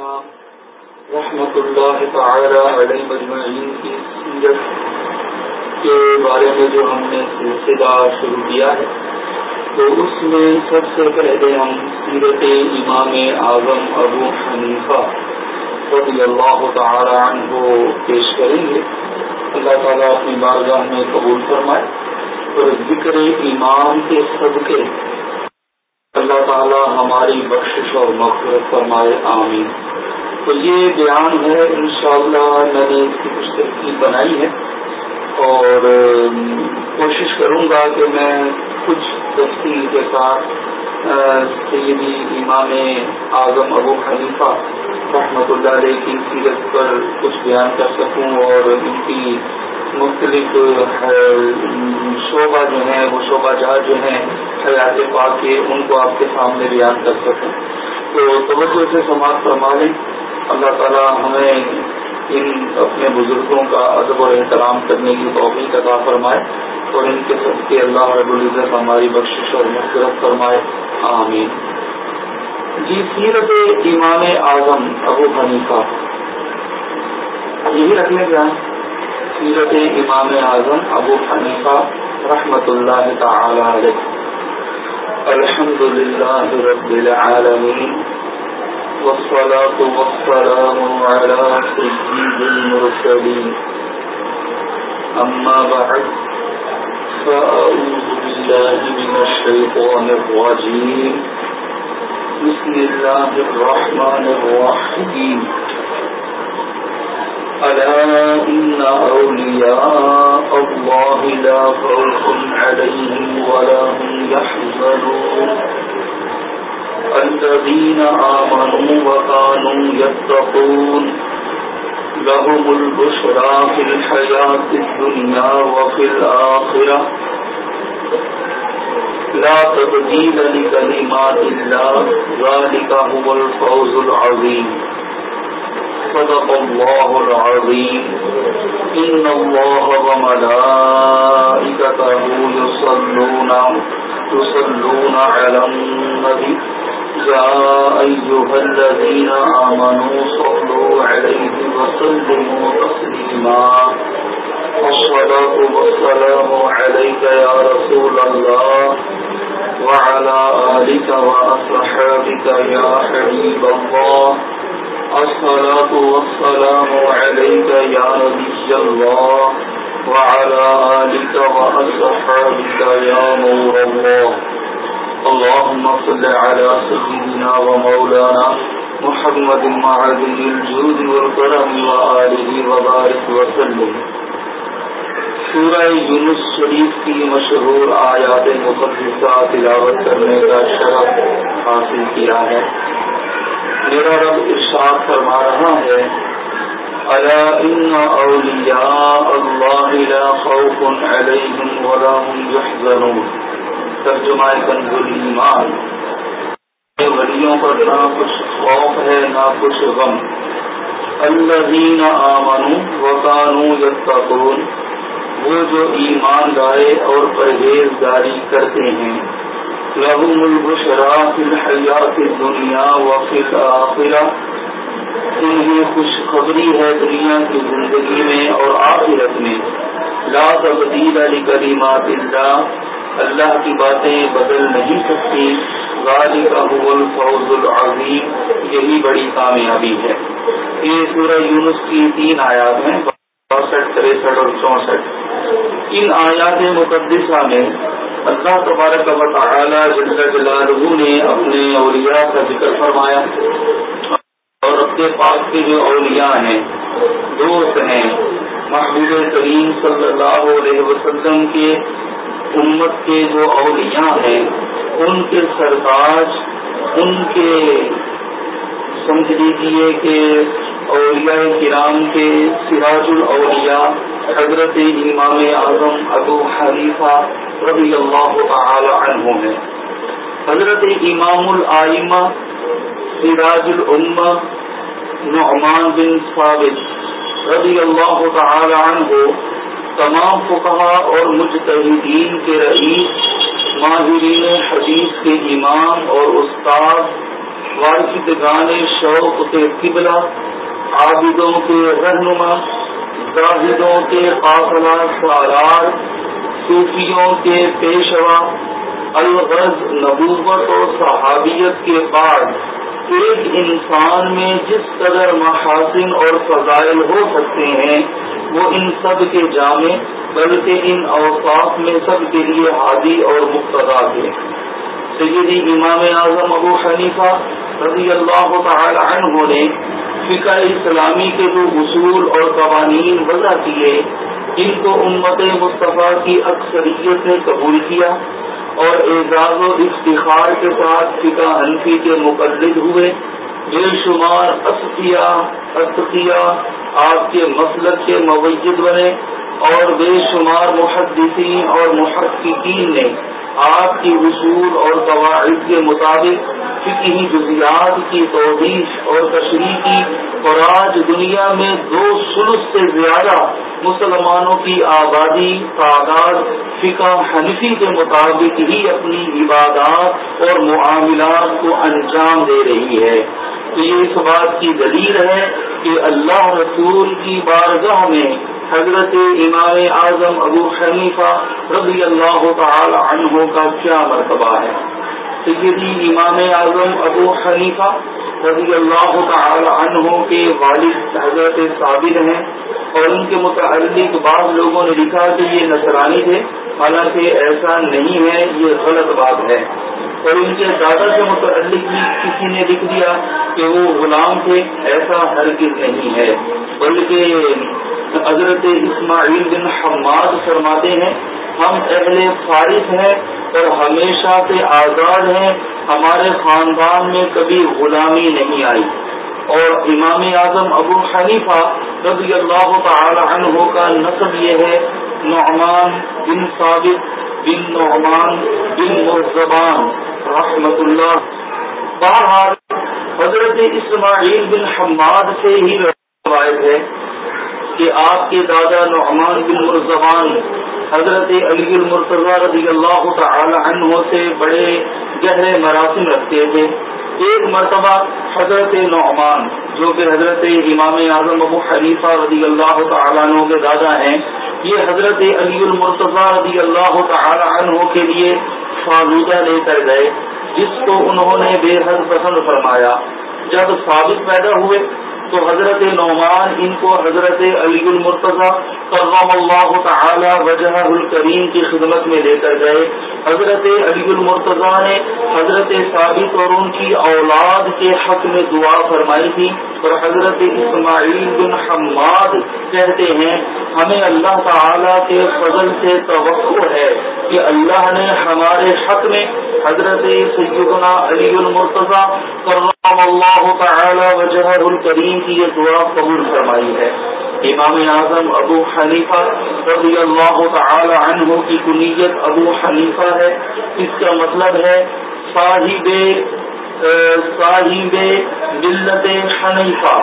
السلام رحمۃ اللہ تعالی علیہ مجمعین کی سیرت کے بارے میں جو ہم نے سلسلہ شروع کیا ہے، تو اس میں سب سے پہلے ہم سیرت امام اعظم ابو حنیفہ رضی اللہ تعالی عنہ پیش کریں گے۔ اللہ تعالیٰ اپنی بارگاہ میں قبول فرمائے اور ذکر ایمان کے صدقے اللہ تعالیٰ ہماری بخشش اور مغفرت فرمائے، آمین۔ تو یہ بیان ہے انشاءاللہ میں نے اس کی کچھ ترکیب بنائی ہے۔ اور کوشش کروں گا کہ میں کچھ تفصیل کے ساتھ سیدی امام اعظم ابو خلیفہ رحمۃ اللہ علیہ کی سیرت پر کچھ بیان کر سکوں اور ان کی مختلف شعبہ جو ہیں، وہ شعبہ جات جو ہیں، حیات پاک کے، ان کو آپ کے سامنے بیان کر سکوں تو توجہ سے سماعت فرما اللہ تعالیٰ ہمیں ان اپنے بزرگوں کا ادب اور احترام کرنے کی توفیق عطا فرمائے اور ان کے سب کے اللہ رب العزت ہماری بخش اور مسترد فرمائے۔ آمین۔ جی سیرت امام اعظم ابو حنیفہ۔ یہی رکھنے کا سیرت امام اعظم ابو حنیفہ رحمۃ اللہ تعالی علیہ. الحمد للہ رب العالمین والصلاة والسلام على سيد المرسلين أما بعد فأعوذ بالله من الشيطان الرجيم بسم الله الرحمن الرحيم ألا إن أولياء الله لا خوف عليهم ولا هم يحزنون. الذين آمنوا وكانوا يتقون. لهم البشرى في الحياة الدنيا وفي الآخرة. لا تبديل لكلمات الله، ذلك هو الفوز العظيم. صدق الله العظيم. إن الله وملائكته يصلون يصلون على النبي. يا أيها الذين آمنوا صلوا عليه وسلموا تسليما. الصلاة والسلام عليك يا رسول الله وعلى آلك وأصحابك يا حبيب الله. الصلاة والسلام عليك يا نبي الله وعلى آلك وأصحابك يا نور الله. اللهم صل على سيدنا ومولانا محمد معدن الجود والكرم وآله وبارك وسلم. سورہ یونس شریف کی مشہور آیات مقدسہ تلاوت کرنے کا شرف حاصل کیا ہے۔ میرا رب ارشاد فرما رہا ہے، الا ان اولیاء اللہ لا خوف علیہم ولا هم يحزنون ترجمہ کنز ایمان۔ ولیوں پر نہ کچھ خوف ہے، نہ کچھ غم۔ الذین آمنوا وکانوا یتقون۔ وہ جو ایمان لائے اور پرہیزگاری کرتے ہیں۔ لہم البشرا فی الحیات الدنیا وفی الاخرہ انہیں خوشخبری ہے دنیا کی زندگی میں اور آخرت میں. لا تبدیل لکلمات اللہ. اللہ کی باتیں بدل نہیں سکتی. غالب ابو الفوز العظیم. یہی بڑی کامیابی ہے. یہ سورہ یونس کی تین آیات ہیں. باسٹھ تریسٹھ اور چونسٹھ۔ ان آیات مقدسہ میں اللہ تبارک و تعالی جل جلالہ نے اپنے اولیاء کا ذکر فرمایا اور اپنے پاک کے جو اولیاء ہیں، دوست ہیں، محبوب کریم صلی اللہ علیہ وسلم کے امت کے جو اولیاء ہیں، ان کے سرتاج، ان کے سمجھ لیجیے کہ اولیاء کرام کے سراج الاولیاء، حضرت امام اعظم ابو حریفہ رضی اللہ تعالی عنہ ہیں۔ حضرت امام العمہ سراج العما نعمان بن ثابت رضی اللہ تعالی عنہ، تمام فقہا اور مجتہدین کے رئیس، ماہرین حدیث کے امام اور استاد وارثگان شوق کے قبلہ عابدوں کے رہنما، زاہدوں کے قافلہ سالار صوفیوں کے پیشوا الغرض نبوت اور صحابیت کے بعد ایک انسان میں جس قدر محاسن اور فضائل ہو سکتے ہیں، وہ ان سب کے جامع، بلکہ ان اوقاف میں سب کے لیے حادی اور مقتدا ہے سیدی امام اعظم ابو حنیفہ رضی اللہ تعالی عنہ نے فقہ اسلامی کے جو اصول اور قوانین وضع کیے ان کو امت مصطفیٰ کی اکثریت نے قبول کیا اور اعزاز و افتخار کے ساتھ فقہ حنفی کے مقلد ہوئے۔ بے شمار اسقیہ آپ کے مسلک کے موجد بنے اور بے شمار محدثین اور محققین نے آپ کی اصول اور قواعد کے مطابق فکی جزیات کی توضیح اور تشریح کی اور آج دنیا میں دو سلس سے زیادہ مسلمانوں کی آبادی، تعداد، فقہ حنفی کے مطابق ہی اپنی عبادات اور معاملات کو انجام دے رہی ہے۔ تو یہ اس بات کی دلیل ہے کہ اللہ رسول کی بارگاہ میں حضرت امام اعظم ابو حنیفہ رضی اللہ تعالی عنہ کا کیا مرتبہ ہے؟ سیدی امام اعظم ابو حنیفہ رضی اللہ تعالی عنہ کے والد حضرت ثابت ہیں اور ان کے متعلق بعض لوگوں نے لکھا کہ یہ نصرانی تھے، حالانکہ ایسا نہیں ہے، یہ غلط بات ہے۔ اور ان کے دادا سے متعلق بھی کسی نے لکھ دیا کہ وہ غلام تھے، ایسا ہرگز نہیں ہے۔ بلکہ حضرت اسماعیل بن حماد فرماتے ہیں ہم اہل فارغ ہیں اور ہمیشہ سے آزاد ہیں، ہمارے خاندان میں کبھی غلامی نہیں آئی۔ اور امام اعظم ابو حنیفہ رضی اللہ تعالی عنہ کا نصب یہ ہے، نعمان بن ثابت بن نعمان بن مرزبان، رحمت اللہ۔ بہرحال، حضرت اسماعیل بن حماد سے ہی روایت ہے۔ کہ آپ کے دادا نعمان بن مرزبان حضرت علی المرتضی رضی اللہ تعالی عنہ سے بڑے گہرے مراسم رکھتے تھے۔ ایک مرتبہ حضرت نعمان، جو کہ حضرت امام اعظم ابو حلیفہ رضی اللہ تعالیٰ عنہ کے دادا ہیں، یہ حضرت علی المرتضی رضی اللہ تعالی عنہ کے لیے فالودہ لے کر گئے، جس کو انہوں نے بے حد پسند فرمایا۔ جب ثابت پیدا ہوئے تو حضرت نعمان، ان کو حضرت علی المرتضی کرم اللہ تعالی وجہ الکریم کی خدمت میں لے کر گئے۔ حضرت علی المرتضی نے حضرت ثابت اور ان کی اولاد کے حق میں دعا فرمائی تھی۔ اور حضرت اسماعیل بن حماد کہتے ہیں، ہمیں اللہ تعالی کے فضل سے توقع ہے کہ اللہ نے ہمارے حق میں حضرت سیدنا علی المرتضی کرم اللہ تعالی وجہ الکریم کی یہ دعا قبول فرمائی ہے۔ امام اعظم ابو حنیفہ رضی اللہ تعالی عنہ کی کنیت ابو حنیفہ ہے۔ اس کا مطلب ہے صاحب صاحب ملت حنیفہ۔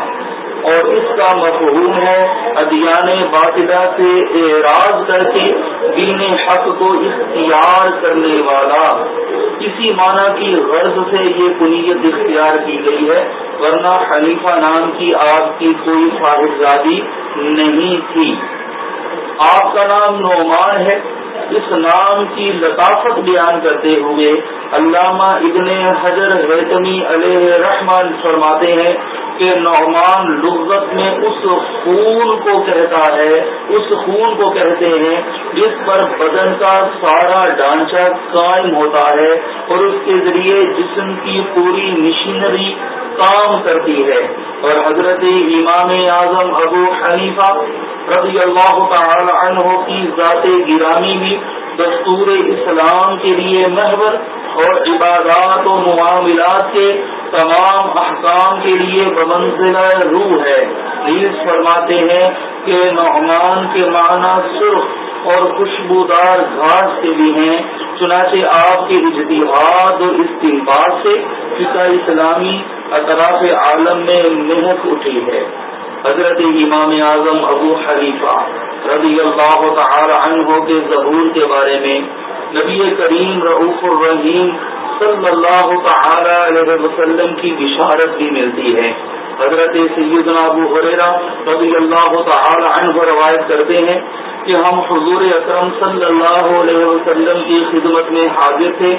اور اس کا مفہوم ہے ادیان باطلہ سے اعراض کر کے دین حق کو اختیار کرنے والا۔ اسی معنی کی غرض سے یہ کنیت اختیار کی گئی ہے، ورنہ حنیفہ نام کی آپ کی کوئی صاحبزادی نہیں تھی۔ آپ کا نام نعمان ہے۔ اس نام کی لطافت بیان کرتے ہوئے علامہ ابن حجر حیتمی علیہ رحمان فرماتے ہیں کہ نعمان لغت میں اس خون کو کہتا ہے، اس خون کو کہتے ہیں، جس پر بدن کا سارا ڈھانچہ قائم ہوتا ہے اور اس کے ذریعے جسم کی پوری مشینری کام کرتی ہے۔ اور حضرت امام اعظم ابو حنیفہ رضی اللہ تعالی عنہ کی ذات گرامی بھی دستور اسلام کے لیے محور اور عبادات و معاملات کے تمام احکام کے لیے بمنزلہ روح ہے۔ نیز فرماتے ہیں کہ نعمان کے معنی سرخ اور خوشبودار گھاس کے بھی ہیں۔ چنانچہ آپ کے اجتہاد اور استعمال سے فقہ اسلامی اطراف عالم میں محنت اٹھی ہے۔ حضرت امام اعظم ابو حریفہ رضی اللہ تعالی عنہ کے ظہور کے بارے میں نبی کریم رعف الرحیم صلی اللہ تعالی علیہ وسلم کی بشارت بھی ملتی ہے۔ حضرت سیدنا ابو حریرا رضی اللہ تعالی عنہ روایت کرتے ہیں کہ ہم حضور اکرم صلی اللہ علیہ وسلم کی خدمت میں حاضر تھے،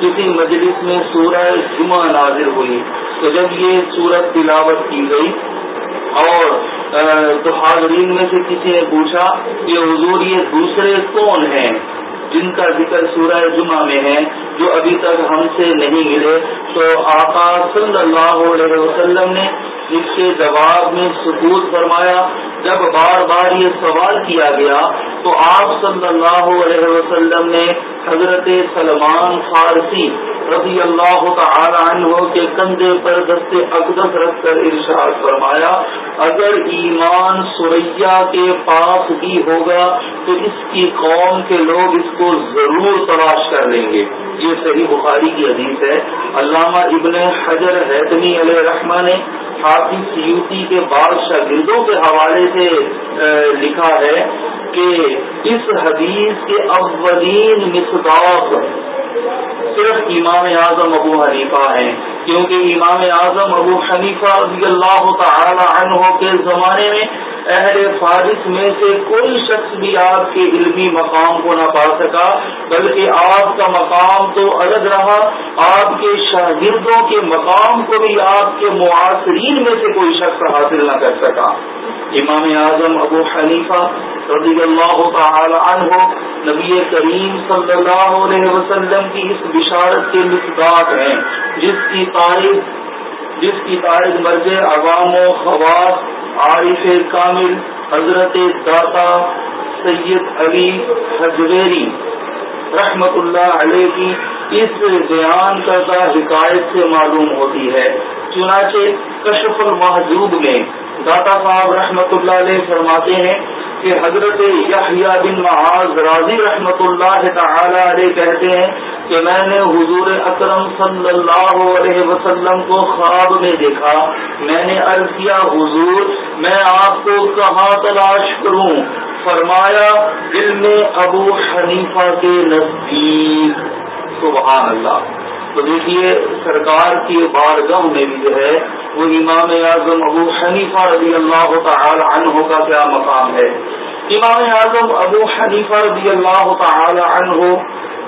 کسی مجلس میں سورہ جمعہ نازر ہوئی۔ تو جب یہ سورت تلاوت کی گئی اور تو حاضرین میں سے کسی نے پوچھا کہ حضور یہ دوسرے کون ہیں؟ جن کا ذکر سورہ جمعہ میں ہے، جو ابھی تک ہم سے نہیں ملے، تو آقا صلی اللہ علیہ وسلم نے اس کے جواب میں سکوت فرمایا۔ جب بار بار یہ سوال کیا گیا، تو آپ صلی اللہ علیہ وسلم نے حضرت سلمان فارسی رضی اللہ تعالی عنہ کے کندھے پر دستے اقدس رکھ کر ارشاد فرمایا، اگر ایمان سوریا کے پاس بھی ہوگا، تو اس کی قوم کے لوگ اس کو ضرور تلاش کر لیں گے۔ یہ صحیح بخاری کی حدیث ہے۔ علامہ ابن حجر حیدنی علیہ رحمٰ نے حافظ سیوتی کے بعض شاگردوں کے حوالے سے لکھا ہے کہ اس حدیث کے اولین مصداق صرف امام اعظم ابو حنیفہ ہیں۔ کیونکہ امام اعظم ابو حنیفہ رضی اللہ تعالی عنہ کے زمانے میں اہل فارس میں سے کوئی شخص بھی آپ کے علمی مقام کو نہ پا سکا، بلکہ آپ کا مقام تو الگ رہا۔ آپ کے شاگردوں کے مقام کو بھی آپ کے معاصرین میں سے کوئی شخص حاصل نہ کر سکا۔ امام اعظم ابو حنیفہ رضی اللہ تعالی عنہ نبی کریم صلی اللہ علیہ وسلم کی اس بشارت کے مقدار ہیں جس کی تاریخ جس کی تاریخ مرج عوام و خواص، عارف کامل، حضرت داتا سید علی حجویری رحمت اللہ علیہ کی اس بیان کردہ حکایت سے معلوم ہوتی ہے۔ چنانچہ کشف المحجوب میں داتا صاحب رحمت اللہ علیہ فرماتے ہیں کہ حضرت یحییٰ بن معاذ راضی رحمت اللہ تعالی علیہ کہتے ہیں کہ میں نے حضور اکرم صلی اللہ علیہ وسلم کو خواب میں دیکھا۔ میں نے عرض کیا، حضور، میں آپ کو کہاں تلاش کروں؟ فرمایا، علم ابو حنیفہ کے نزدیک۔ سبحان اللہ۔ تو دیکھیے، سرکار کی بارگاہ میں بھی جو ہے، وہ امام اعظم ابو حنیفہ رضی اللہ تعالی عنہ کا کیا مقام ہے؟ امام اعظم ابو حنیفہ رضی اللہ تعالی عنہ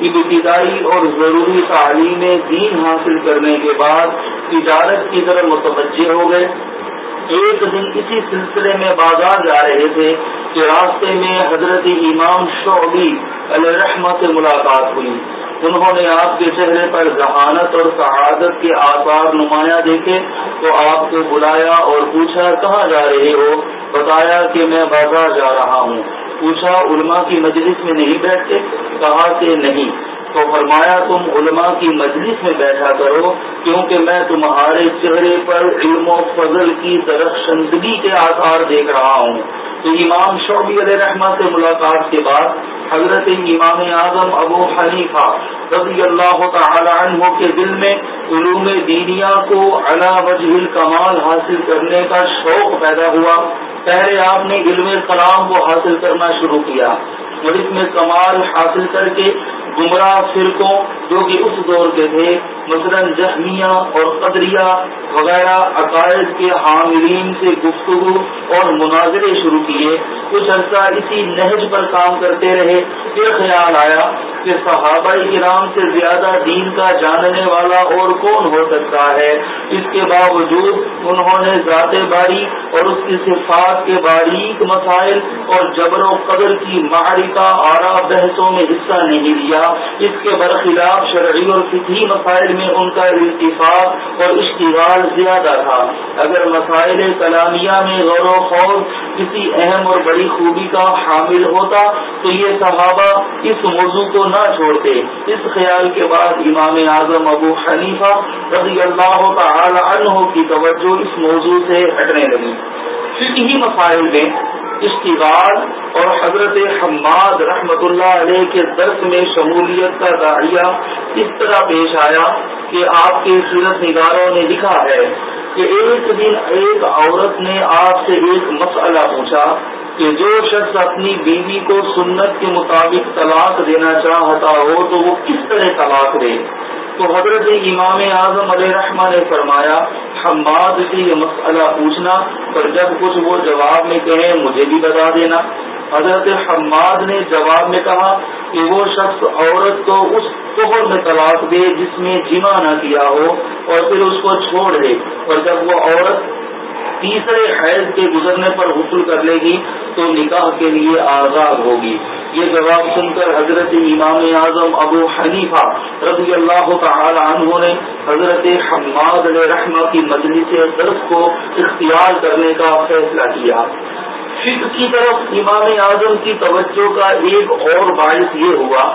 ابتدائی اور ضروری تعلیم دین حاصل کرنے کے بعد تجارت کی طرف متوجہ ہو گئے۔ ایک دن اسی سلسلے میں بازار جا رہے تھے کہ راستے میں حضرت امام شعبی علیہ رحمت سے ملاقات ہوئی۔ انہوں نے آپ کے چہرے پر ذہانت اور سعادت کے آثار نمایاں دیکھے تو آپ کو بلایا اور پوچھا، کہاں جا رہے ہو؟ بتایا کہ میں بازار جا رہا ہوں۔ پوچھا، علماء کی مجلس میں نہیں بیٹھتے؟ کہا کہ نہیں۔ تو فرمایا، تم علماء کی مجلس میں بیٹھا کرو، کیونکہ میں تمہارے چہرے پر علم و فضل کی درخشندگی کے آثار دیکھ رہا ہوں۔ تو امام شعبی علیہ رحمہ سے ملاقات کے بعد حضرت امام اعظم ابو حنیفہ رضی اللہ تعالی عنہ کے دل میں علوم دینیا کو علا وجہ کمال حاصل کرنے کا شوق پیدا ہوا۔ پہلے آپ نے علم کلام کو حاصل کرنا شروع کیا۔ اور اس میں کمال حاصل کر کے گمراہ فرقوں جو کہ اس دور کے تھے، مثلا جہمیہ اور قدریہ وغیرہ عقائد کے حاملین سے گفتگو اور مناظرے شروع کیے۔ کچھ عرصہ اسی نہج پر کام کرتے رہے۔ پھر خیال آیا کہ صحابہ کرام سے زیادہ دین کا جاننے والا اور کون ہو سکتا ہے۔ اس کے باوجود انہوں نے ذات باری اور اس کی صفات کے باریک مسائل اور جبر و قدر کی معرکہ آرا بحثوں میں حصہ نہیں لیا۔ اس کے برخلاف شرعی اور فطری مسائل میں ان کا اتفاق اور اشتغال زیادہ تھا۔ اگر مسائل کلامیہ میں غور و خوف کسی اہم اور بڑی خوبی کا حامل ہوتا، تو یہ صحابہ اس موضوع کو نہ چھوڑتے۔ اس خیال کے بعد امام اعظم ابو حنیفہ رضی اللہ تعالی عنہ کی توجہ اس موضوع سے ہٹنے لگی۔ فکی مسائل میں اشتغال اور حضرت حماد رحمت اللہ علیہ کے درس میں شمولیت کا داعیہ اس طرح پیش آیا کہ آپ کے سیرت نگاروں نے لکھا ہے کہ ایک دن ایک عورت نے آپ سے ایک مسئلہ پوچھا کہ جو شخص اپنی بیوی کو سنت کے مطابق طلاق دینا چاہتا ہو تو وہ کس طرح طلاق دے؟ تو حضرت امام اعظم علیہ رحمٰ نے فرمایا، حماد سے یہ مسئلہ پوچھنا، پر جب کچھ وہ جواب میں کہیں مجھے بھی بتا دینا۔ حضرت حماد نے جواب میں کہا کہ وہ شخص عورت کو اس توہر میں طلاق دے جس میں جمع نہ کیا ہو اور پھر اس کو چھوڑ دے اور جب وہ عورت تیسرے حیض کے گزرنے پر غسل کر لے گی تو نکاح کے لیے آزاد ہوگی۔ یہ جواب سن کر حضرت امام اعظم ابو حنیفہ رضی اللہ تعالی عنہ نے حضرت حماد رحمہ کی مجلس درس کو اختیار کرنے کا فیصلہ کیا۔ فکر کی طرف امام اعظم کی توجہ کا ایک اور باعث یہ ہوا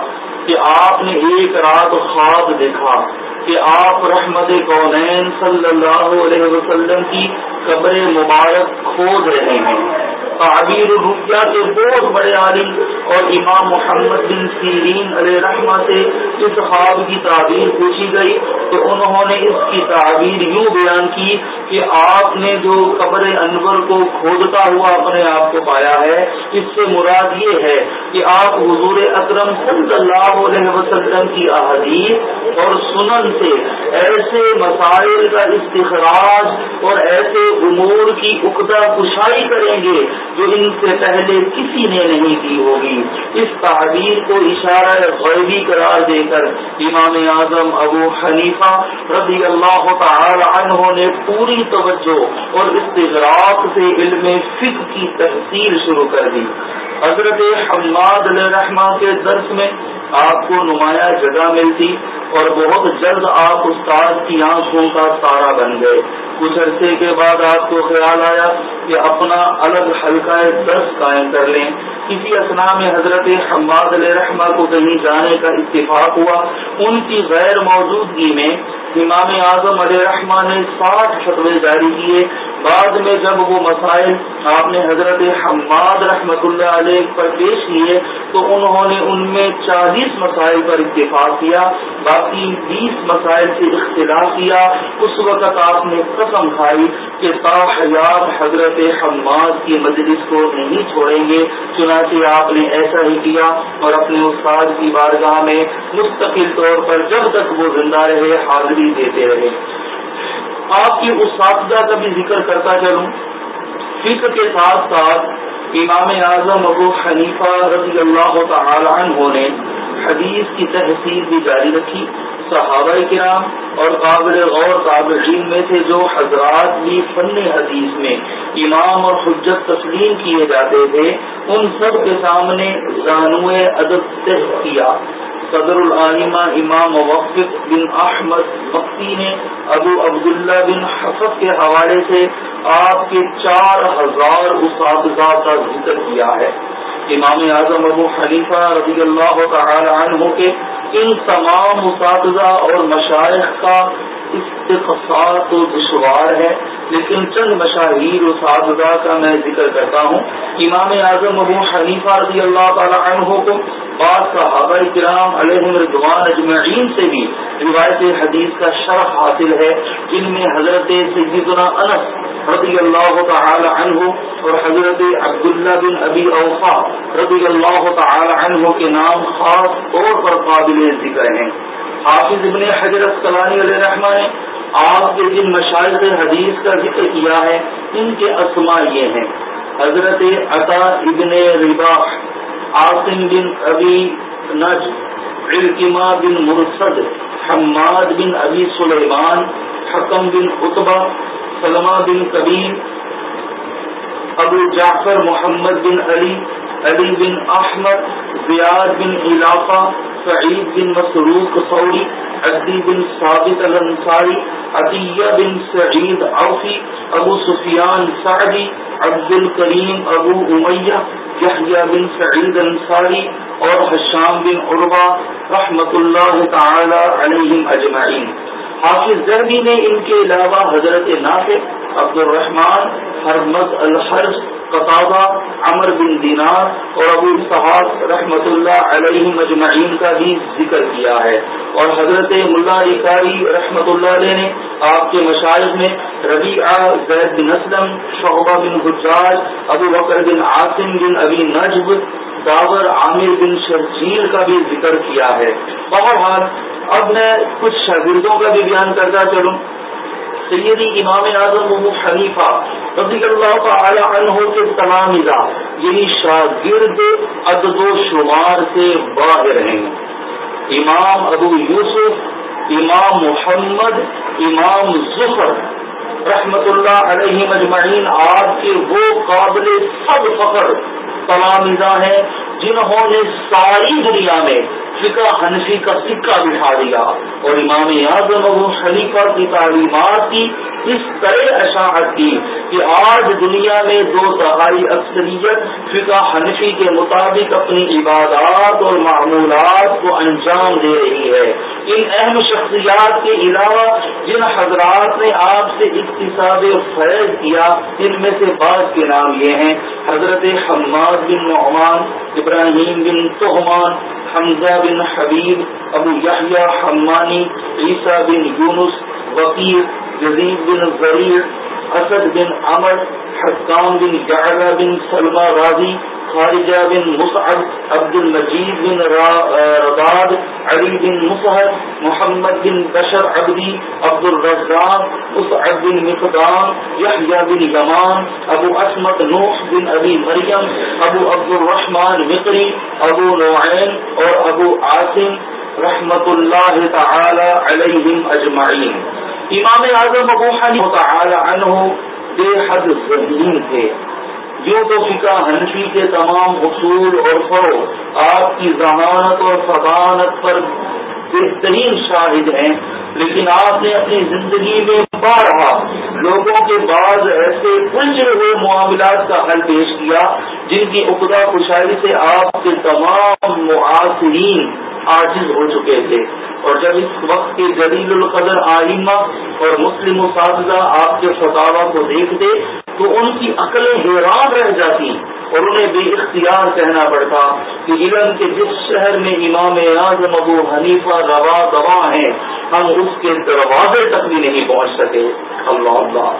کہ آپ نے ایک رات خواب دیکھا کہ آپ رحمت کونین صلی اللہ علیہ وسلم کی قبر مبارک کھود رہے ہیں۔ تعبیر الرقیہ کے بہت بڑے عالم اور امام محمد بن سیرین علیہ رحمہ سے اس خواب کی تعبیر پوچھی گئی تو انہوں نے اس کی تعبیر یوں بیان کی کہ آپ نے جو قبر انور کو کھودتا ہوا اپنے آپ کو پایا ہے، اس سے مراد یہ ہے کہ آپ حضور اکرم صلی اللہ علیہ وسلم کی احادیث اور سنن سے ایسے مسائل کا استخراج اور ایسے امور کی اقدا کشائی کریں گے جو ان سے پہلے کسی نے نہیں کی ہوگی۔ اس تعبیر کو اشارہ غیبی قرار دے کر امام اعظم ابو حنیفہ رضی اللہ تعالی عنہ نے پوری توجہ اور استغراق سے علم فکر کی تحصیل شروع کر دی۔ حضرت حماد علیہ رحمٰ کے درس میں آپ کو نمایاں جگہ ملتی اور بہت جلد آپ استاد کی آنکھوں کا تارا بن گئے۔ کچھ عرصے کے بعد آپ کو خیال آیا کہ اپنا الگ حلقہ درس قائم کر لیں۔ کسی اسنا میں حضرت حماد علیہ رحمہ کو کہیں جانے کا اتفاق ہوا۔ ان کی غیر موجودگی میں امام اعظم علیہ رحمٰ نے ساٹھ فتوے جاری کیے۔ بعد میں جب وہ مسائل آپ نے حضرت حماد رحمت اللہ علیہ پر پیش کیے تو انہوں نے ان میں چالیس مسائل پر اتفاق کیا، باقی بیس مسائل سے اختلاف کیا۔ اس وقت آپ نے قسم کھائی کہ تاحیات حضرت حماد کی مجلس کو نہیں چھوڑیں گے، چنانچہ آپ نے ایسا ہی کیا اور اپنے استاد کی بارگاہ میں مستقل طور پر جب تک وہ زندہ رہے، حاضری دیتے رہے۔ آپ کی اساتذہ کا بھی ذکر کرتا چلوں۔ فکر کے ساتھ ساتھ امام اعظم ابو حنیفہ رضی اللہ تعالی عنہ نے حدیث کی تحصیل بھی جاری رکھی۔ صحابہ کرام اور قابل غور قابلین میں سے جو حضرات بھی فن حدیث میں امام اور حجت تسلیم کیے جاتے تھے، ان سب کے سامنے زانو ادب تہ کیا۔ صدر العالمہ امام وقف بن احمد مفتی نے ابو عبداللہ بن حفظ کے حوالے سے آپ کے چار ہزار اساتذہ کا ذکر کیا ہے۔ امام اعظم ابو خلیفہ رضی اللہ تعالی عنہ کے ان تمام اساتذہ اور مشائق کا استقصار تو دشوار ہے، لیکن چند مشاہیر و اساتذہ کا میں ذکر کرتا ہوں۔ امام اعظم ابو حنیفہ رضی اللہ تعالی عنہ کو بعض صحابہ کرام علیہ رضوان اجمعین سے بھی روایت حدیث کا شرح حاصل ہے، جن میں حضرت سیدنا انس رضی اللہ تعالی عنہ اور حضرت عبداللہ بن ابی اوفا رضی اللہ تعالی عنہ کے نام خاص طور پر قابل ذکر ہیں۔ حافظ ابن حضرت کلانی علیہ رحمٰ نے آپ کے جن مشاہد حدیث کا ذکر کیا ہے، ان کے اسما یہ ہیں۔ حضرت عطا ابن ربا عاصم بن ابی نج علقما بن مرسد حماد بن ابی سلیمان، حکم بن اتبا سلمہ بن کبیر، ابو جعفر محمد بن علی علی بن احمد، زیاد بن علاقہ، سعید بن مسروق سوری عدی بن ثابت الانصاری، عطیہ بن سعید عوفی، ابو سفیان سعدی عبد الکریم ابو امیہ، یحییٰ بن سعید انصاری اور حشام بن عربا رحمت اللہ تعالی علیہم اجمعین۔ حافظ زہبی نے ان کے علاوہ حضرت نافع عبد الرحمان حرمت الحرج قطابہ عمر بن دینار اور ابو صحاب رحمۃ اللہ علیہ مجمعین کا بھی ذکر کیا ہے۔ اور حضرت ملا اکاری رحمۃ اللہ علیہ نے آپ کے مشاعر میں ربیع زید بن اسلم، شعبہ بن حجاج، ابو بکر بن عاصم بن ابی نجب، داور عامر بن شرجیل کا بھی ذکر کیا ہے۔ بہرحال، اب میں کچھ شاگردوں کا بھی بیان کرتا چلوں۔ سیدی امام اعظم ابو حنیفہ رضی اللہ تعالی عنہ کے تلامزہ یعنی شاگرد، عدد و شمار سے باہر ہیں۔ امام ابو یوسف، امام محمد، امام ظفر رحمت اللہ علیہ مجمعین، آپ کے وہ قابل سب فخر تلامزہ ہیں جنہوں نے ساری دنیا میں فقہ حنفی کا سکہ بٹھا دیا۔ اور امام اعظم ابو خلیفہ کی تعلیمات کی اس طرح اشاعت کی کہ آج دنیا میں دو دہائی اکثریت فقہ حنفی کے مطابق اپنی عبادات اور معمولات کو انجام دے رہی ہے۔ ان اہم شخصیات کے علاوہ جن حضرات نے آپ سے اقتصاد فیض کیا، ان میں سے بعض کے نام یہ ہیں، حضرت حماد بن نعمان ابراہیم بن تحمان حمزہ بن حبیب، ابو یحییٰ حمانی، عیسیٰ بن یونس وقیر جزیب بن ضریر اسد بن امر حکام بن جعلہ بن سلمہ راضی، خارجہ بن مصعب عبد المجید بن رباد، علی بن مصحر محمد بن بشر عبدی عبد الرزاق مصعب بن مقدام، یحییٰ بن یمان، ابو اسمت نوح بن ابی مریم، ابو عبد الرحمان مقری ابو نوعین اور ابو عاصم رحمت اللہ تعالی علیہم اجمعین۔ امام اعظم ابو حنیفہ تعالی عنہ بے حد ذہین تھے۔ جو تو فقہ حنفی کے تمام اصول اور فروغ آپ کی ذہانت اور فضانت پر بہترین شاہد ہیں، لیکن آپ نے اپنی زندگی میں بارہا لوگوں کے بعد ایسے الجھے ہوئے معاملات کا حل پیش کیا، جن کی عقدہ کشائی سے آپ کے تمام معاصرین عاجز ہو چکے تھے۔ اور جب اس وقت کے جلیل القدر آئمہ اور مسلم اساتذہ آپ کے فتوا کو دیکھتے تو ان کی عقلیں حیران رہ جاتی اور انہیں بے اختیار کہنا پڑتا کہ علم کے جس شہر میں امام اعظم ابو حنیفہ روا دوا ہیں، ہم اس کے دروازے تک بھی نہیں پہنچ سکے۔ اللہ اللہ۔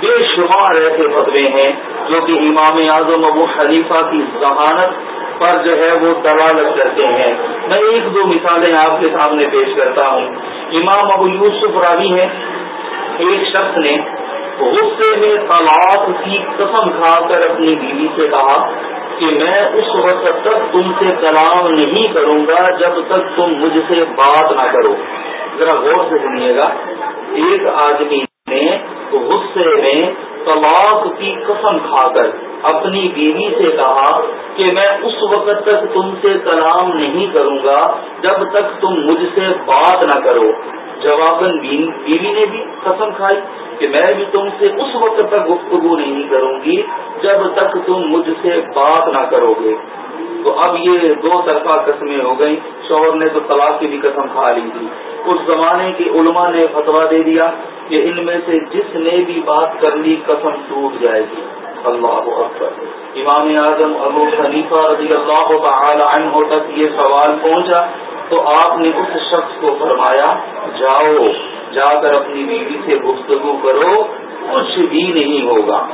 بے شمار ایسے فتوے ہیں جو کہ امام اعظم ابو حنیفہ کی ذہانت پر جو ہے وہ دلالت کرتے ہیں۔ میں ایک دو مثالیں آپ کے سامنے پیش کرتا ہوں۔ امام ابو یوسف راوی ہیں۔ ایک شخص نے غصے میں طلاق کی قسم کھا کر اپنی بیوی سے کہا کہ میں اس وقت تک تم سے کلام نہیں کروں گا جب تک تم مجھ سے بات نہ کرو۔ ذرا غور سے سنیے گا۔ ایک آدمی نے غصے میں طلاق کی قسم کھا کر اپنی بیوی سے کہا کہ میں اس وقت تک تم سے کلام نہیں کروں گا جب تک تم مجھ سے بات نہ کرو۔ جواباً بیوی نے بھی قسم کھائی کہ میں بھی تم سے اس وقت تک گفتگو نہیں کروں گی جب تک تم مجھ سے بات نہ کرو گے۔ تو اب یہ دو طرفہ قسمیں ہو گئیں۔ شوہر نے تو طلاق کی بھی قسم کھا لی تھی۔ اس زمانے کے علماء نے فتوا دے دیا کہ ان میں سے جس نے بھی بات کر لی، قسم ٹوٹ جائے گی۔ اللہ اکبر۔ امام اعظم ابو حنیفہ رضی اللہ تعالی عنہ تک یہ سوال پہنچا۔ تو آپ نے اس شخص کو فرمایا، جاؤ، جا کر اپنی بیوی سے گفتگو کرو، کچھ بھی نہیں ہوگا۔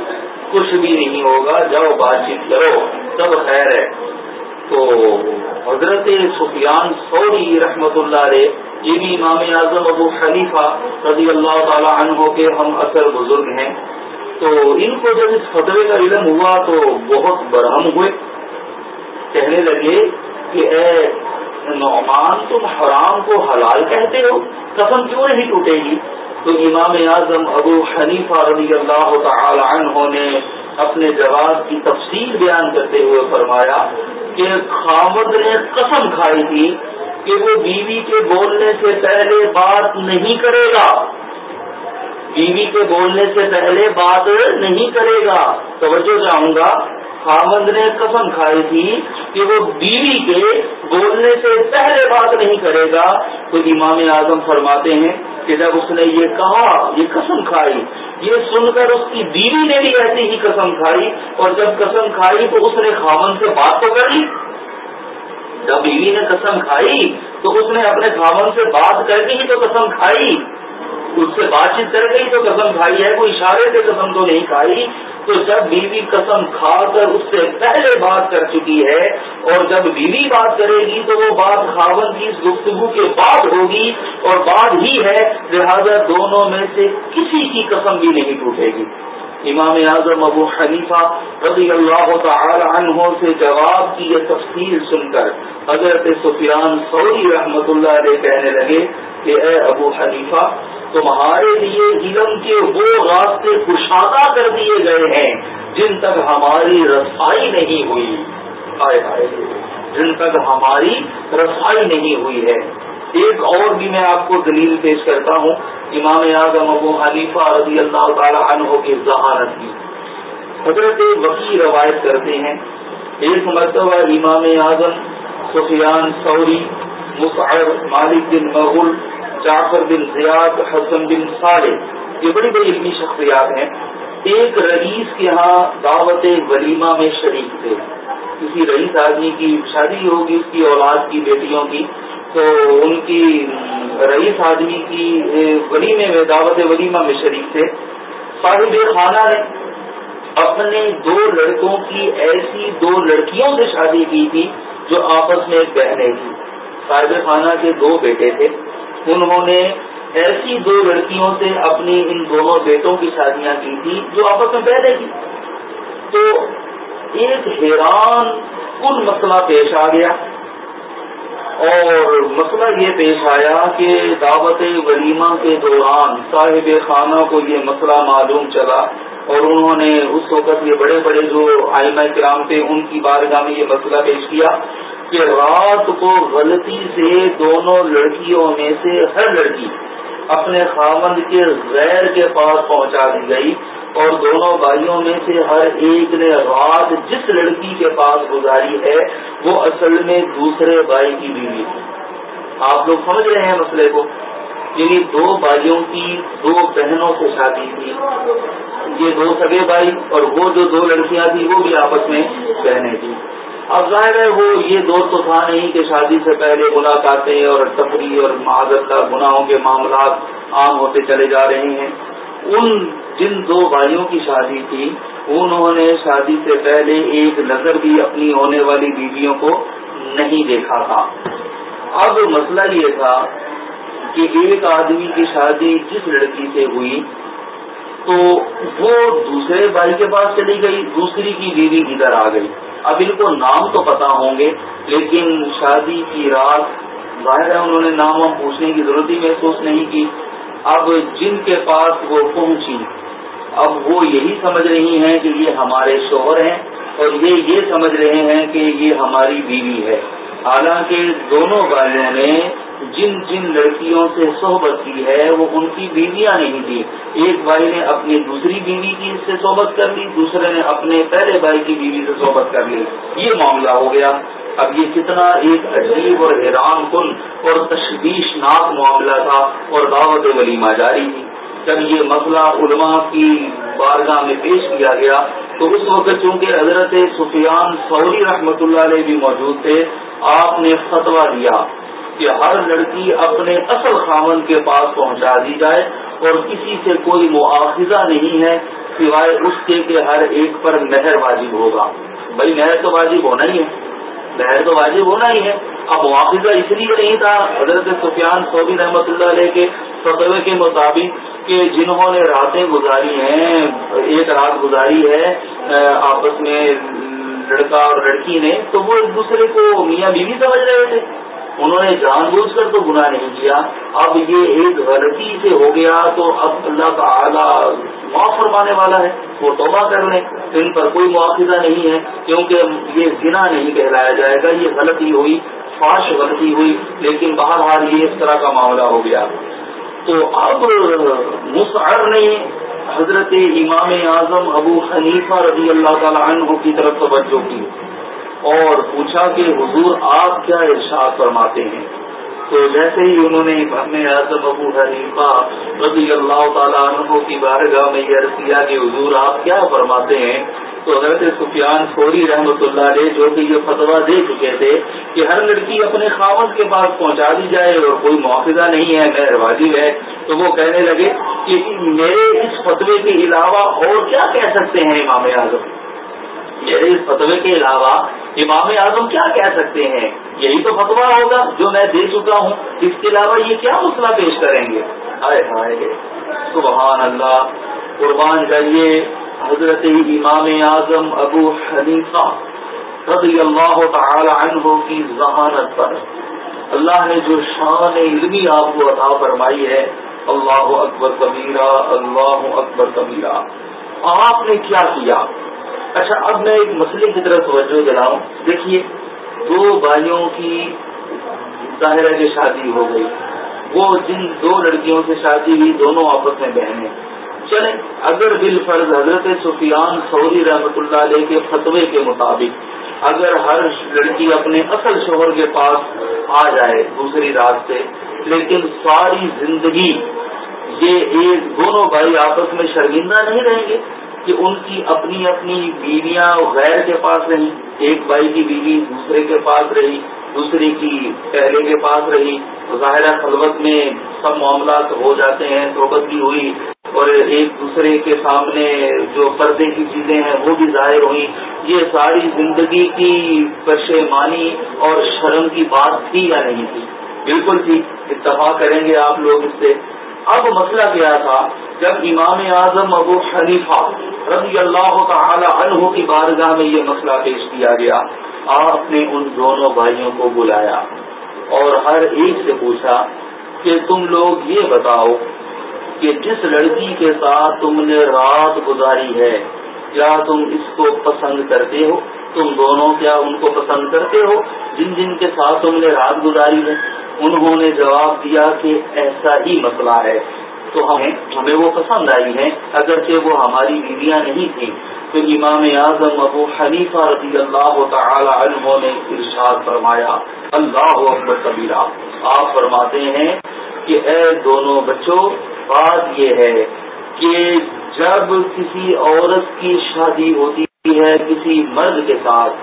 کچھ بھی نہیں ہوگا، جاؤ، بات چیت کرو، سب خیر ہے۔ تو حضرت سفیان سوری رحمت اللہ علیہ، یہ بھی امام اعظم ابو خلیفہ رضی اللہ تعالی عنہ کے ہم اثر بزرگ ہیں۔ تو ان کو جب اس فتوے کا علم ہوا تو بہت برہم ہوئے۔ کہنے لگے کہ اے نعمان، تم حرام کو حلال کہتے ہو؟ قسم کیوں نہیں ٹوٹے گی؟ تو امام اعظم ابو حنیفہ رضی اللہ تعالی عنہ نے اپنے جواب کی تفصیل بیان کرتے ہوئے فرمایا کہ خامد نے قسم کھائی تھی کہ وہ بیوی کے بولنے سے پہلے بات نہیں کرے گا۔ بیوی کے بولنے سے پہلے بات نہیں کرے گا۔ توجہ چاہوں گا۔ خامند نے قسم کھائی تھی کہ وہ بیوی کے بولنے سے پہلے بات نہیں کرے گا۔ تو امام اعظم فرماتے ہیں کہ جب اس نے یہ کہا، یہ قسم کھائی، یہ سن کر اس کی بیوی نے بھی ایسی ہی قسم کھائی۔ اور جب قسم کھائی تو اس نے خامن سے بات تو کر لی۔ جب بیوی نے قسم کھائی تو اس نے اپنے خامن سے بات کر کے ہی تو قسم کھائی۔ اس سے بات چیت کر گئی تو قسم کھائی ہے، کوئی اشارے سے قسم تو نہیں کھائی۔ تو جب بیوی قسم کھا کر اس سے پہلے بات کر چکی ہے اور جب بیوی بات کرے گی تو وہ بات خاون کی گفتگو کے بعد ہوگی اور بعد ہی ہے، لہذا دونوں میں سے کسی کی قسم بھی نہیں ٹوٹے گی۔ امام اعظم ابو حنیفہ رضی اللہ تعالی عنہ سے جواب کی یہ تفصیل سن کر حضرت سفیان سوری رحمت اللہ علیہ کہنے لگے کہ اے ابو حنیفہ، تمہارے لیے علم کے وہ راستے کشادہ کر دیے گئے ہیں جن تک ہماری رسائی نہیں ہوئی۔ آئے آئے۔ جن تک ہماری رسائی نہیں ہوئی ہے۔ ایک اور بھی میں آپ کو دلیل پیش کرتا ہوں، امام اعظم ابو حنیفہ رضی اللہ تعالی عنہ کی ذہانت کی۔ حضرت وکی روایت کرتے ہیں، ایک مرتبہ امام اعظم سفیان سوری مصعب مالک بن مغل جعفر بن زیاد، حسن بن صالح، یہ بڑی بڑی علمی شخصیات ہیں۔ ایک رئیس کے ہاں دعوت ولیمہ میں شریک تھے۔ کسی رئیس آدمی کی شادی ہوگی، اس کی اولاد کی بیٹیوں کی۔ تو ان کی رئیس آدمی کی ولیمے میں دعوت ولیمہ میں شریک تھے۔ صاحب خانہ نے اپنے دو لڑکوں کی ایسی دو لڑکیوں سے شادی کی تھی جو آپس میں بہنیں تھی صاحب خانہ کے دو بیٹے تھے۔ انہوں نے ایسی دو لڑکیوں سے اپنی ان دونوں بیٹوں کی شادیاں کی تھی جو آپس میں پہلے تھی تو ایک حیران کن مسئلہ پیش آ گیا۔ اور مسئلہ یہ پیش آیا کہ دعوت ولیمہ کے دوران صاحب خانہ کو یہ مسئلہ معلوم چلا اور انہوں نے اس وقت یہ بڑے بڑے جو آئمہ کرام تھے، ان کی بارگاہ میں یہ مسئلہ پیش کیا کہ رات کو غلطی سے دونوں لڑکیوں میں سے ہر لڑکی اپنے خامند کے غیر کے پاس پہنچا دی گئی۔ اور دونوں بھائیوں میں سے ہر ایک نے رات جس لڑکی کے پاس گزاری ہے، وہ اصل میں دوسرے بھائی کی بیوی آپ لوگ سمجھ رہے ہیں مسئلے کو؟ یعنی دو بھائیوں کی دو بہنوں سے شادی تھی۔ یہ دو سگے بھائی اور وہ جو دو لڑکیاں تھیں، وہ بھی آپس میں بہنیں تھیں۔ اب ظاہر ہے وہ یہ دور تو تھا نہیں کہ شادی سے پہلے ملاقاتیں اور تفریح اور معذرت گناہوں کے معاملات عام ہوتے چلے جا رہے ہیں۔ ان جن دو بھائیوں کی شادی تھی، انہوں نے شادی سے پہلے ایک نظر بھی اپنی ہونے والی بیویوں کو نہیں دیکھا تھا۔ اب مسئلہ یہ تھا کہ ایک آدمی کی شادی جس لڑکی سے ہوئی، تو وہ دوسرے بھائی کے پاس چلی گئی، دوسری کی بیوی ادھر آ گئی۔ اب ان کو نام تو پتا ہوں گے، لیکن شادی کی رات، ظاہر ہے انہوں نے نام وام پوچھنے کی ضرورت ہی محسوس نہیں کی۔ اب جن کے پاس وہ پہنچی، اب وہ یہی سمجھ رہی ہیں کہ یہ ہمارے شوہر ہیں اور یہ یہ سمجھ رہے ہیں کہ یہ ہماری بیوی ہے۔ حالانکہ دونوں بھائیوں نے جن جن لڑکیوں سے صحبت کی ہے، وہ ان کی بیویاں نہیں تھی ایک بھائی نے اپنی دوسری بیوی کی سے صحبت کر لی، دوسرے نے اپنے پہلے بھائی کی بیوی سے صحبت کر لی۔ یہ معاملہ ہو گیا۔ اب یہ کتنا ایک عجیب اور حیران کن اور تشویش ناک معاملہ تھا اور دعوت ولیمہ جاری تھی۔ جب یہ مسئلہ علماء کی بارگاہ میں پیش کیا گیا، تو اس وقت چونکہ حضرت سفیان سوری رحمت اللہ علیہ بھی موجود تھے، آپ نے فتوا دیا کہ ہر لڑکی اپنے اصل خامن کے پاس پہنچا دی جائے اور کسی سے کوئی مواخذہ نہیں ہے سوائے اس کے کہ ہر ایک پر مہر واجب ہوگا۔ بھائی، مہر تو واجب ہونا ہی ہے۔ مہر تو واجب ہونا ہی ہے۔ اب مواخذہ اس لیے نہیں تھا، حضرت سفیان صوبی رحمۃ اللہ علیہ کے فتوے کے مطابق کہ جنہوں نے راتیں گزاری ہیں، ایک رات گزاری ہے آپس میں لڑکا اور لڑکی نے، تو وہ ایک دوسرے کو میاں بیوی سمجھ رہے تھے۔ انہوں نے جان بوجھ کر تو گناہ نہیں کیا۔ اب یہ ایک غلطی سے ہو گیا تو اب اللہ کا معاف فرمانے والا ہے۔ وہ توبہ کر لیں۔ ان پر کوئی مواخذہ نہیں ہے، کیونکہ یہ گنا نہیں کہلایا جائے گا۔ یہ غلطی ہوئی فاش غلطی ہوئی، لیکن بہرحال یہ اس طرح کا معاملہ ہو گیا۔ تو اب مسعر نے حضرت امام اعظم ابو حنیفہ رضی اللہ تعالی عنہ کی طرف توجہ کی۔ اور پوچھا کہ حضور آپ کیا ارشاد فرماتے ہیں؟ تو جیسے ہی انہوں نے اپنے اعظم ابو حنیفہ رضی اللہ تعالیٰ عنہ کی بارگاہ میں یہ کیا کہ حضور آپ کیا فرماتے ہیں؟ تو حضرت سفیان سوری رحمۃ اللہ علیہ جو کہ یہ فتویٰ دے چکے تھے کہ ہر لڑکی اپنے خامد کے پاس پہنچا دی جائے اور کوئی موقع نہیں ہے مہر واجب ہے، تو وہ کہنے لگے کہ میرے اس فتوے کے علاوہ اور کیا کہہ سکتے ہیں امام اعظم؟ میرے اس فتوے کے علاوہ امام اعظم کیا کہہ سکتے ہیں؟ یہی تو فتوا ہوگا جو میں دے چکا ہوں۔ اس کے علاوہ یہ کیا مسئلہ پیش کریں گے؟ ہائے ہائے، سبحان اللہ، قربان جائیے حضرت امام اعظم ابو حنیفہ رضی اللہ تعالی عنہ کی ذہانت پر۔ اللہ نے جو شان علمی آپ کو عطا فرمائی ہے، اللہ اکبر کبیرہ، اللہ اکبر کبیرہ۔ آپ نے کیا کیا؟ اچھا اب میں ایک مسئلے کی طرف توجہ دلاؤں۔ دیکھیے، دو بھائیوں کی ظاہر کی شادی ہو گئی۔ وہ جن دو لڑکیوں سے شادی ہوئی، دونوں آپس میں بہنیں چلے اگر بال فرض حضرت سفیان سعودی رحمۃ اللہ علیہ کے فتوے کے مطابق اگر ہر لڑکی اپنے اصل شوہر کے پاس آ جائے دوسری رات سے، لیکن ساری زندگی یہ ایک دونوں بھائی آپس میں شرمندہ نہیں رہیں گے؟ کہ ان کی اپنی اپنی بیویاں غیر کے پاس رہی، ایک بھائی کی بیوی دوسرے کے پاس رہی، دوسری کی پہلے کے پاس رہی۔ ظاہرہ خلوت میں سب معاملات ہو جاتے ہیں صحبت بھی ہوئی اور ایک دوسرے کے سامنے جو پردے کی چیزیں ہیں وہ بھی ظاہر ہوئی یہ ساری زندگی کی پشیمانی اور شرم کی بات تھی یا نہیں تھی؟ بالکل تھی اتفاق کریں گے آپ لوگ اس سے۔ اب مسئلہ کیا تھا؟ جب امام اعظم ابو حنیفہ رضی اللہ تعالی عنہ کی بارگاہ میں یہ مسئلہ پیش کیا گیا، آپ نے ان دونوں بھائیوں کو بلایا اور ہر ایک سے پوچھا کہ تم لوگ یہ بتاؤ کہ جس لڑکی کے ساتھ تم نے رات گزاری ہے کیا تم اس کو پسند کرتے ہو؟ تم دونوں کیا ان کو پسند کرتے ہو؟ جن جن کے ساتھ تم نے رات گزاری ہے، انہوں نے جواب دیا کہ ایسا ہی مسئلہ ہے۔ تو ہمیں ہمیں وہ پسند آئی ہیں، اگرچہ وہ ہماری بیویاں نہیں تھیں۔ تو امام اعظم ابو حنیفہ رضی اللہ تعالی عنہ نے ارشاد فرمایا، اللہ اکبر کبیرہ، آپ فرماتے ہیں کہ اے دونوں بچوں، بات یہ ہے کہ جب کسی عورت کی شادی ہوتی ہے کسی مرد کے ساتھ،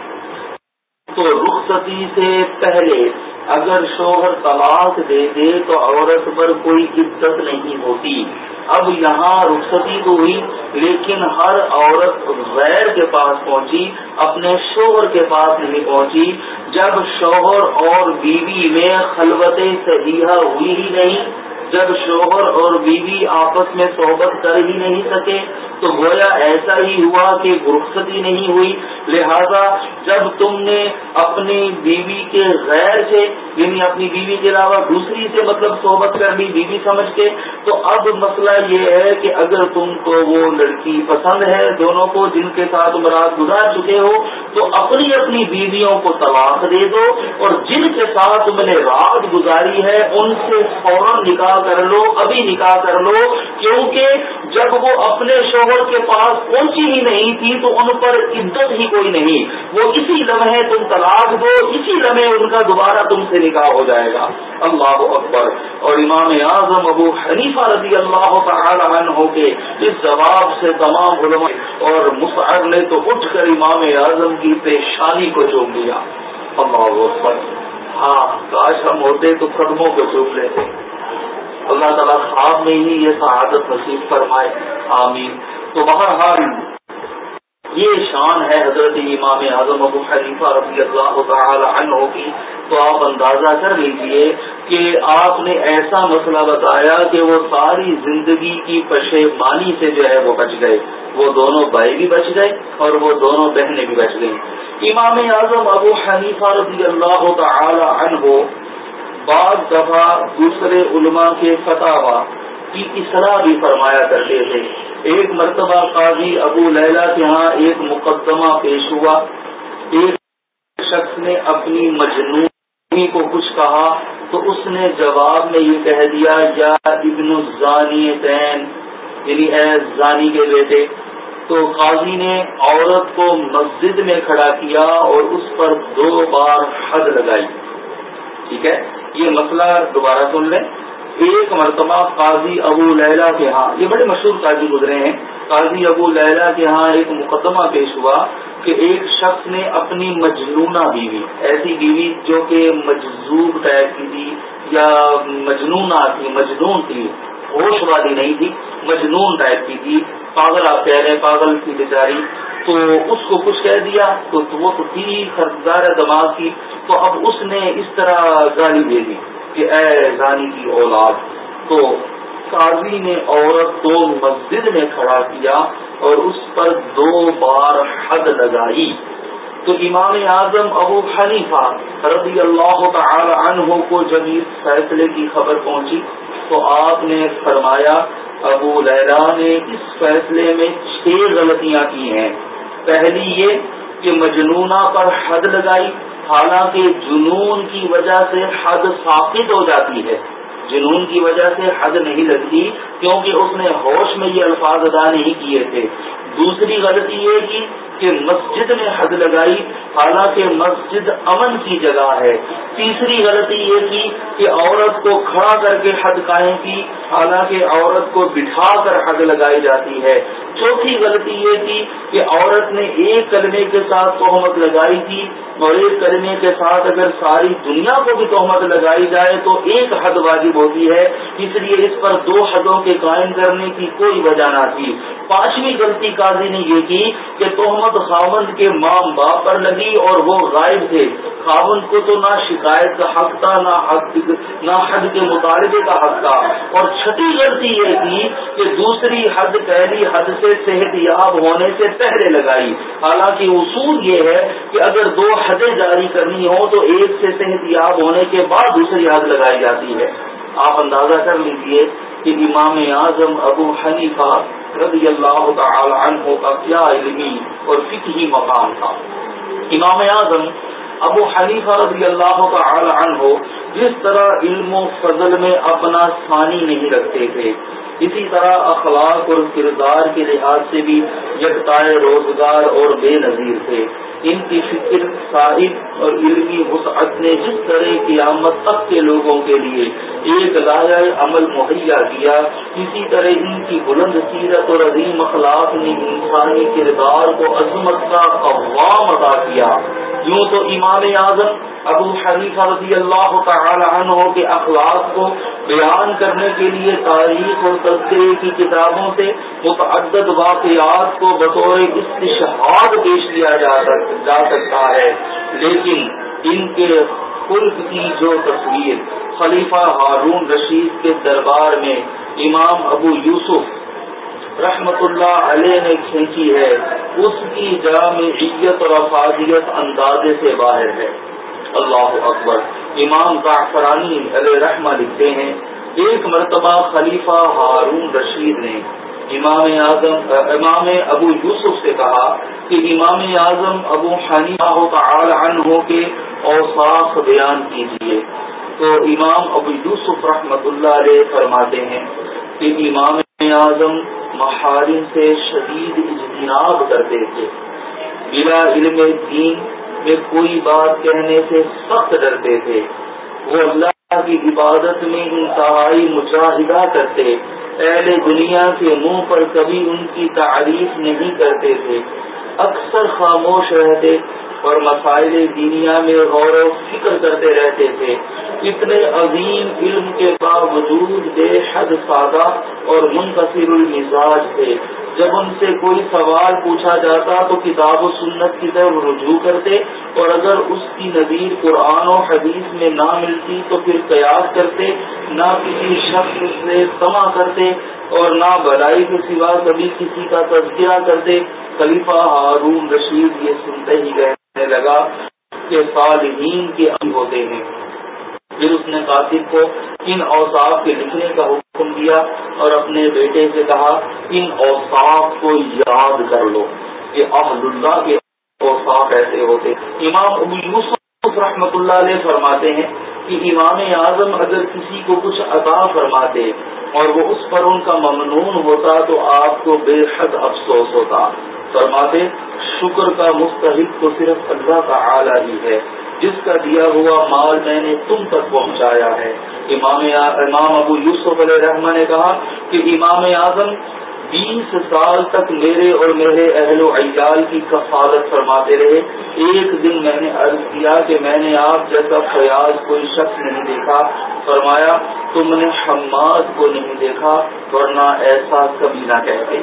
تو رخصتی سے پہلے اگر شوہر طلاق دے دے تو عورت پر کوئی عزت نہیں ہوتی۔ اب یہاں رخصتی تو ہوئی، لیکن ہر عورت غیر کے پاس پہنچی، اپنے شوہر کے پاس نہیں پہنچی۔ جب شوہر اور بیوی میں خلوت صحیحہ ہوئی ہی نہیں جب شوہر اور بیوی آپس میں صحبت کر ہی نہیں سکے تو گویا ایسا ہی ہوا کہ رخصتی نہیں ہوئی۔ لہذا جب تم نے اپنی بیوی کے غیر سے یعنی اپنی بیوی کے علاوہ دوسری سے مطلب صحبت کر لی، بیوی سمجھ کے، تو اب مسئلہ یہ ہے کہ اگر تم کو وہ لڑکی پسند ہے دونوں کو، جن کے ساتھ مراد گزار چکے ہو، تو اپنی اپنی بیویوں کو طلاق دے دو اور جن کے ساتھ تم نے رات گزاری ہے، ان سے فوراً نکاح کر لو، ابھی نکاح کر لو۔ کیونکہ جب وہ اپنے شوہر کے پاس پہنچی ہی نہیں تھی تو ان پر عزت ہی کوئی نہیں۔ وہ اسی لمحے تم طلاق دو، اسی لمحے ان کا دوبارہ تم سے نکاح ہو جائے گا۔ اللہ اکبر۔ اور امام اعظم ابو حنیفہ رضی اللہ تعالی عنہ کے اس جواب سے تمام علماء اور مصعر نے تو اٹھ کر امام اعظم کی پیشانی کو چوم لیا۔ اللہ اکبر۔ ہاں کاش ہم ہوتے تو قدموں کو چوم لیتے۔ اللہ تعالیٰ خواب میں ہی یہ سعادت نصیب فرمائے۔ آمین۔ تو بہرحال یہ شان ہے حضرت امام اعظم ابو حریفہ رضی اللہ تعالی عنہ کی۔ تو آپ اندازہ کر لیجیے کہ آپ نے ایسا مسئلہ بتایا کہ وہ ساری زندگی کی پشیمانی سے جو ہے وہ بچ گئے۔ وہ دونوں بھائی بھی بچ گئے اور وہ دونوں بہنیں بھی بچ گئیں۔ امام اعظم ابو حنیفہ رضی اللہ تعالی عنہ بعض دفعہ دوسرے علماء کے فتح کی اصلاح بھی فرمایا کرتے تھے۔ ایک مرتبہ قاضی ابو لیلا کے ہاں ایک مقدمہ پیش ہوا۔ ایک شخص نے اپنی مجنونی کو کچھ کہا تو اس نے جواب میں یہ کہہ دیا، یا ابن الزانی یعنی اے زانی کے بیٹے۔ تو قاضی نے عورت کو مسجد میں کھڑا کیا اور اس پر دو بار حد لگائی۔ ٹھیک ہے، یہ مسئلہ دوبارہ سن لیں۔ ایک مرتبہ قاضی ابو لیلا کے ہاں یہ بڑے مشہور قاضی گزرے ہیں۔ قاضی ابو لیلا کے ہاں ایک مقدمہ پیش ہوا کہ ایک شخص نے اپنی مجنونہ بیوی، ایسی بیوی جو کہ مجزوب ٹائپ کی تھی یا مجنونہ تھی، مجنون تھی ہوش والی نہیں تھی، مجنون ٹائپ کی تھی۔ پاگل آپ کہہ رہے پاگل تھی بیچاری۔ تو اس کو کچھ کہہ دیا، تو وہ تو تھی خریدار دماغ کی، تو اب اس نے اس طرح گالی دے دی۔ کہ اے زانی کی اولاد، تو قاضی نے عورت کو مسجد میں کھڑا کیا اور اس پر دو بار حد لگائی۔ تو امام اعظم ابو حنیفہ رضی اللہ تعالی عنہ کو جب اس فیصلے کی خبر پہنچی۔ تو آپ نے فرمایا، ابو لیلا نے اس فیصلے میں چھ غلطیاں کی ہیں۔ پہلی یہ کہ مجنونہ پر حد لگائی۔ حالانکہ جنون کی وجہ سے حد ثابت ہو جاتی ہے۔ جنون کی وجہ سے حد نہیں لگتی کیونکہ اس نے ہوش میں یہ الفاظ ادا نہیں کیے تھے۔ دوسری غلطی یہ کی کہ مسجد میں حد لگائی، حالانکہ مسجد امن کی جگہ ہے۔ تیسری غلطی یہ کی کہ عورت کو کھڑا کر کے حد قائم کی، حالانکہ عورت کو بٹھا کر حد لگائی جاتی ہے۔ چوتھی غلطی یہ تھی کہ عورت نے ایک کلمے کے ساتھ تہمت لگائی تھی اور ایک کلمے کے ساتھ اگر ساری دنیا کو بھی تہمت لگائی جائے تو ایک حد واجب ہوتی ہے۔ اس لیے اس پر دو حدوں کے قائم کرنے کی کوئی وجہ نہ تھی۔ پانچویں غلطی قاضی نے یہ کی کہ تہمت خاوند کے ماں باپ پر لگی اور وہ غائب تھے۔ خاوند کو تو نہ شکایت کا حق تھا، نہ حد نہ حد کے مطالبے کا حق تھا۔ اور چھٹی غلطی یہ تھی کہ دوسری حد، پہلی حد سے صحت یاب ہونے سے پہلے لگائی۔ حالانکہ اصول یہ ہے کہ اگر دو حدیں جاری کرنی ہو تو ایک سے صحت یاب ہونے کے بعد دوسری حد لگائی جاتی ہے۔ آپ اندازہ کر لیجیے کہ امام اعظم ابو حنیفہ رضی اللہ تعالی عنہ کا کیا علمی اور فکری مقام تھا۔ امام اعظم ابو حنیفہ رضی اللہ تعالی عنہ جس طرح علم و فضل میں اپنا ثانی نہیں رکھتے تھے، اسی طرح اخلاق اور کردار کے لحاظ سے بھی یکتائے روزگار اور بے نظیر تھے۔ ان کی فکر، صاحب اور علمی وسعت نے جس طرح قیامت تک کے لوگوں کے لیے ایک لایا عمل مہیا کیا، اسی طرح ان کی بلند سیرت اور عظیم اخلاق نے انسانی کردار کو عظمت کا قوام ادا کیا۔ یوں تو امام اعظم ابو حنیفہ رضی اللہ تعالی عنہ کے اخلاق کو بیان کرنے کے لیے تاریخ اور تذکرے کی کتابوں سے متعدد واقعات کو بطور استشہاد پیش لیا جا سکتا ہے، لیکن ان کے خلق کی جو تصویر، خلیفہ ہارون رشید کے دربار میں امام ابو یوسف رحمت اللہ علیہ نے کھینچی ہے، اس کی جامعیت اور افادیت اندازے سے باہر ہے۔ اللہ اکبر۔ امام زعفرانی علیہ رحمہ لکھتے ہیں، ایک مرتبہ خلیفہ ہارون رشید نے امام اعظم، امام ابو یوسف سے کہا کہ امام اعظم ابو تعالی عنہ کے اوساف بیان کیجیے تو امام ابو یوسف رحمت اللہ علیہ فرماتے ہیں کہ امام اعظم محارم سے شدید اجتناب کرتے تھے۔ بلا علم دین میں کوئی بات کہنے سے سخت ڈرتے تھے۔ وہ اللہ کی عبادت میں انتہائی مجاہدہ کرتے۔ اہل دنیا کے منہ پر کبھی ان کی تعریف نہیں کرتے تھے۔ اکثر خاموش رہتے اور مسائل دنیا میں غور و فکر کرتے رہتے تھے۔ اتنے عظیم علم کے باوجود بے حد سادہ اور منقصر المزاج تھے۔ جب ان سے کوئی سوال پوچھا جاتا تو کتاب و سنت کی طرف رجوع کرتے اور اگر اس کی نظیر قرآن و حدیث میں نہ ملتی تو پھر قیاس کرتے، نہ کسی شخص سے سما کرتے اور نہ بلائی کے سوا کبھی کسی کا تذکرہ کرتے۔ خلیفہ ہارون رشید یہ سنتے ہی گئے۔ لگا کہ صالحین کے اب ہوتے ہیں۔ پھر اس نے کاتب کو ان اوصاف کے لکھنے کا حکم دیا اور اپنے بیٹے سے کہا، ان اوصاف کو یاد کر لو کہ احد اللہ کے اوصاف ایسے ہوتے امام ابو یوسف رحمت اللہ علیہ فرماتے ہیں کہ امام اعظم اگر کسی کو کچھ عطا فرماتے اور وہ اس پر ان کا ممنون ہوتا تو آپ کو بے حد افسوس ہوتا۔ فرماتے شکر کا مستحق تو صرف اللہ کا اعلیٰ ہی ہے۔ جس کا دیا ہوا مال میں نے تم تک پہنچایا ہے۔ امام امام ابو یوسف علیہ رحمٰ نے کہا کہ امام اعظم بیس سال تک میرے اور میرے اہل و عیال کی کفالت فرماتے رہے۔ ایک دن میں نے عرض کیا کہ میں نے آپ جیسا فیاض کوئی شخص نہیں دیکھا۔ فرمایا، تم نے حماد کو نہیں دیکھا، ورنہ ایسا کبھی نہ کہتے۔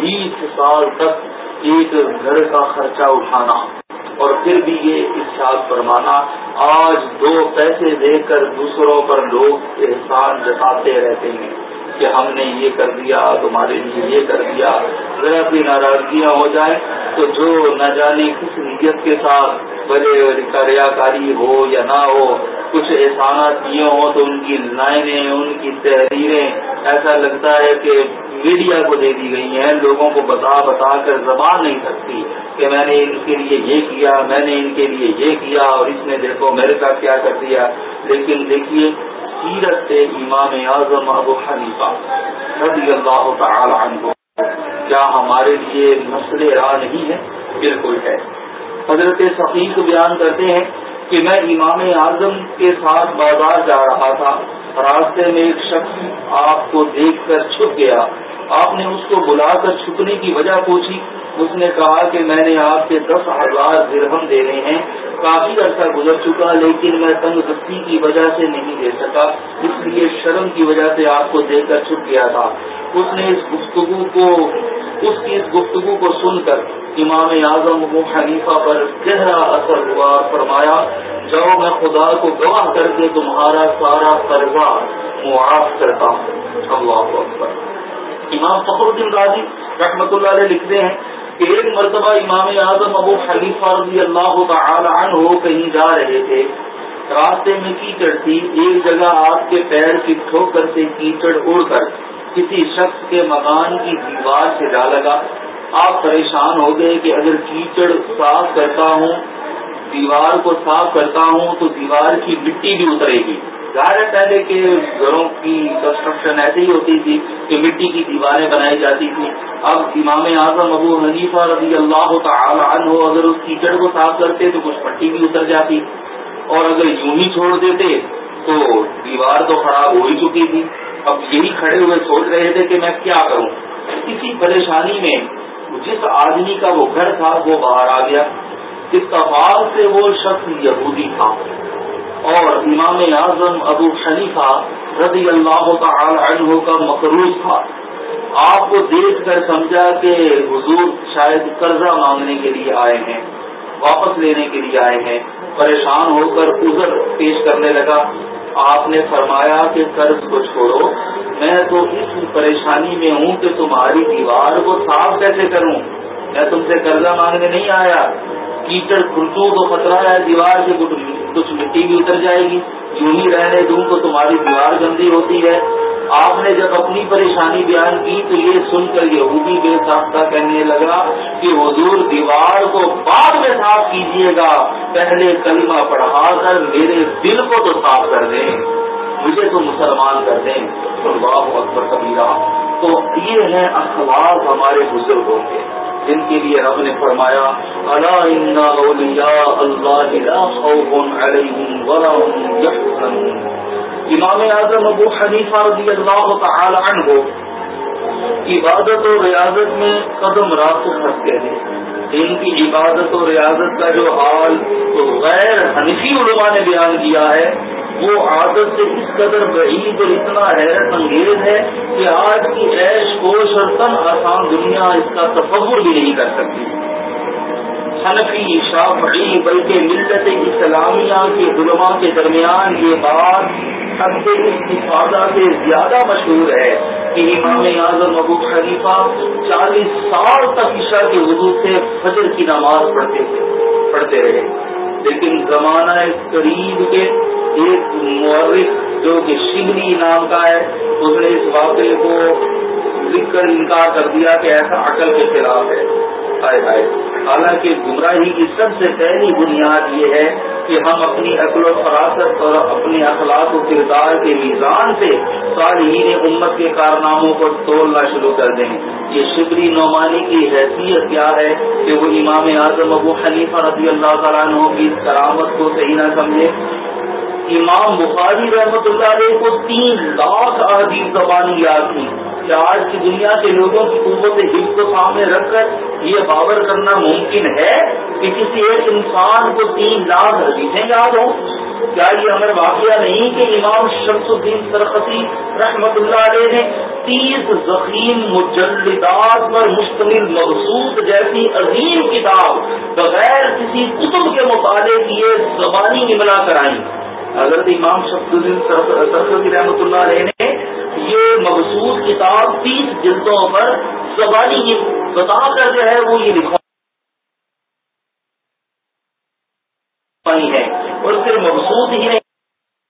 بیس سال تک ایک گھر کا خرچہ اٹھانا اور پھر بھی یہ ارشاد فرمانا، آج دو پیسے دے کر دوسروں پر لوگ احسان جتاتے رہتے ہیں۔ کہ ہم نے یہ کر دیا، تمہارے لیے یہ کر دیا۔ ذرا بھی ناراضگیاں ہو جائیں تو جو نہ جانے کس نیت کے ساتھ بڑے ریا کاری ہو یا نہ ہو، کچھ احسانات کیے ہوں تو ان کی لائنیں، ان کی تحریریں، ایسا لگتا ہے کہ میڈیا کو دے دی گئی ہیں، لوگوں کو بتا بتا کر زبان نہیں سکتی کہ میں نے ان کے لیے یہ کیا، میں نے ان کے لیے یہ کیا اور اس نے دیکھو میرے ساتھ کیا کر دیا۔ لیکن دیکھیے سیرت سے امام اعظم ابو حنیفہ رضی اللہ تعالی عنہ۔ کیا ہمارے لیے مسئلے راہ نہیں ہے؟ بالکل ہے۔ حضرت صفیق بیان کرتے ہیں کہ میں امام اعظم کے ساتھ بازار جا رہا تھا۔ راستے میں ایک شخص آپ کو دیکھ کر چھپ گیا۔ آپ نے اس کو بلا کر چھپنے کی وجہ پوچھی۔ اس نے کہا کہ میں نے آپ کے دس ہزار درہم دینے ہیں۔ کافی عرصہ گزر چکا، لیکن میں تنگ دستی کی وجہ سے نہیں دے سکا۔ اس لیے شرم کی وجہ سے آپ کو دے کر چھپ گیا تھا۔ اس نے اس گفتگو کو، اس کی اس گفتگو کو سن کر امام اعظم و حنیفہ پر گہرا اثر ہوا، فرمایا، جاؤ میں خدا کو گواہ کر کے تمہارا سارا قرضہ معاف کرتا ہوں۔ اللہ اکبر۔ امام فخر الدین راضی رحمۃ اللہ علیہ لکھتے ہیں کہ ایک مرتبہ امام اعظم ابو حلیفہ رضی اللہ تعالی عنہ کہیں جا رہے تھے، راستے میں کیچڑ تھی، ایک جگہ آپ کے پیر کی ٹھوکر سے کیچڑ اڑ کر کسی شخص کے مکان کی دیوار سے جا لگا۔ آپ پریشان ہو گئے کہ اگر کیچڑ صاف کرتا ہوں، دیوار کو صاف کرتا ہوں تو دیوار کی مٹی بھی اترے گی۔ ظاہر پہلے کے گھروں کی کنسٹرکشن ایسی ہی ہوتی تھی کہ مٹی کی دیواریں بنائی جاتی تھی اب امام اعظم ابو حنیفہ رضی اللہ تعالی عنہ اگر اس کیچڑ کو صاف کرتے تو کچھ پٹی بھی اتر جاتی۔ اور اگر یوں ہی چھوڑ دیتے تو دیوار تو خراب ہو ہی چکی تھی۔ اب یہی کھڑے ہوئے سوچ رہے تھے کہ میں کیا کروں۔ کسی پریشانی میں جس آدمی کا وہ گھر تھا وہ باہر آ گیا۔ اتفاق سے وہ شخص یہودی تھا۔ اور امام اعظم ابو شریفہ رضی اللہ تعالی عنہ کا مقروض تھا۔ آپ کو دیکھ کر سمجھا کہ حضور شاید قرضہ مانگنے کے لیے آئے ہیں، واپس لینے کے لیے آئے ہیں۔ پریشان ہو کر عذر پیش کرنے لگا۔ آپ نے فرمایا کہ قرض کو چھوڑو، میں تو اس پریشانی میں ہوں کہ تمہاری دیوار کو صاف کیسے کروں؟ میں تم سے قرضہ مانگنے نہیں آیا۔ کیچڑ کھرچوں کو خطرہ ہے، دیوار سے کچھ مٹی بھی اتر جائے گی۔ یوں ہی رہنے دوں تو تمہاری دیوار گندی ہوتی ہے۔ آپ نے جب اپنی پریشانی بیان کی تو یہ سن کر یہودی بے ساختہ کہنے لگا کہ حضور دیوار کو بعد میں صاف کیجیے گا۔ پہلے کلمہ پڑھا کر میرے دل کو تو صاف کر دیں۔ مجھے تو مسلمان کر دیں۔ اللہ اکبر کبیرہ۔ تو یہ ہے اخلاق ہمارے بزرگوں کے۔ جن کے لیے رب نے فرمایا اللہ امام اعظم ابو حنیفہ رضی اللہ تعالی عنہ عبادت و ریاضت میں قدم رات پھنستے ہیں۔ ان کی عبادت و ریاضت کا جو حال تو غیر حنفی علماء نے بیان کیا ہے وہ عادت سے اس قدر بعید اور اتنا حیرت انگیز ہے کہ آج کی ایش کوش اور تن آسان دنیا اس کا تصور بھی نہیں کر سکتی۔ حنفی، شافعی، بلکہ ملت اسلامیہ کے علماء کے درمیان یہ بات سب سے استفادہ سے زیادہ مشہور ہے کہ امام اعظم ابو خلیفہ چالیس سال تک عشاء کے وضو سے فجر کی نماز پڑھتے تھے، پڑھتے رہے۔ لیکن زمانہ قریب کے ایک مورخ جو کہ شبلی نام کا ہے، اس نے اس واقعے کو لکھ کر انکار کر دیا کہ ایسا عقل کے خلاف ہے۔ حالانکہ گمراہی کی سب سے پہلی بنیاد یہ ہے کہ ہم اپنی عقل و فراست اور اپنے اخلاق و کردار کے میزان سے صالحین امت کے کارناموں کو تولنا شروع کر دیں۔ یہ شبری نعمانی کی حیثیت کیا ہے کہ وہ امام اعظم ابو حنیفہ رضی اللہ تعالیٰ عنہ کی کرامت کو صحیح نہ سمجھے۔ امام بخاری رحمت اللہ علیہ کو تین لاکھ احادیث زبانی یاد تھی کہ آج کی دنیا کے لوگوں کی قوت حفظ کو سامنے رکھ کر یہ باور کرنا ممکن ہے کہ کسی ایک انسان کو تین لاکھ حدیثیں یاد ہوں۔ کیا یہ ہمیں واقعہ نہیں کہ امام شمس الدین سرختی رحمت اللہ علیہ نے تیس زخیم مجلدات پر مشتمل مقصود جیسی عظیم کتاب بغیر کسی کتب کے مطالعے کیے زبانی املا کرائی۔ حضرت امام شفد الدین سرختی رحمۃ اللہ علیہ نے یہ مقصود کتاب تیس جلدوں پر زبانی بتا کر جو ہے وہ یہ لکھا ہے اور پھر مقصود ہی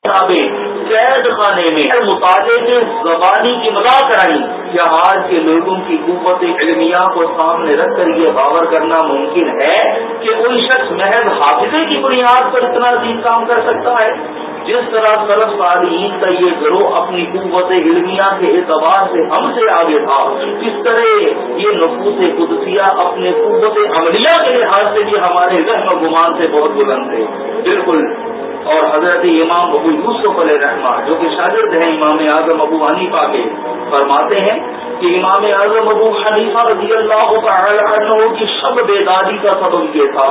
قید خانے میں مطالعے کے زبانی کی مزاح کرائی کیا آج کے لوگوں کی قوت علمیہ کو سامنے رکھ کر یہ باور کرنا ممکن ہے کہ کوئی شخص محض حافظے کی بنیاد پر اتنا عظیم کام کر سکتا ہے۔ جس طرح سرف صالحین کا یہ گروہ اپنی قوت علمیہ کے اعتبار سے ہم سے آگے تھا، اس طرح یہ نفوس قدسیہ اپنے قوت عملیہ کے لحاظ سے بھی ہمارے ذہن و گمان سے بہت بلند تھے بالکل اور حضرت امام ابو یوسف علیہ رحمٰ جو کہ شاگرد ہیں امام اعظم ابو حنیفہ کے، فرماتے ہیں کہ امام اعظم ابو حنیفہ رضی اللہ عنہ کی شب بیداری کا سبب یہ تھا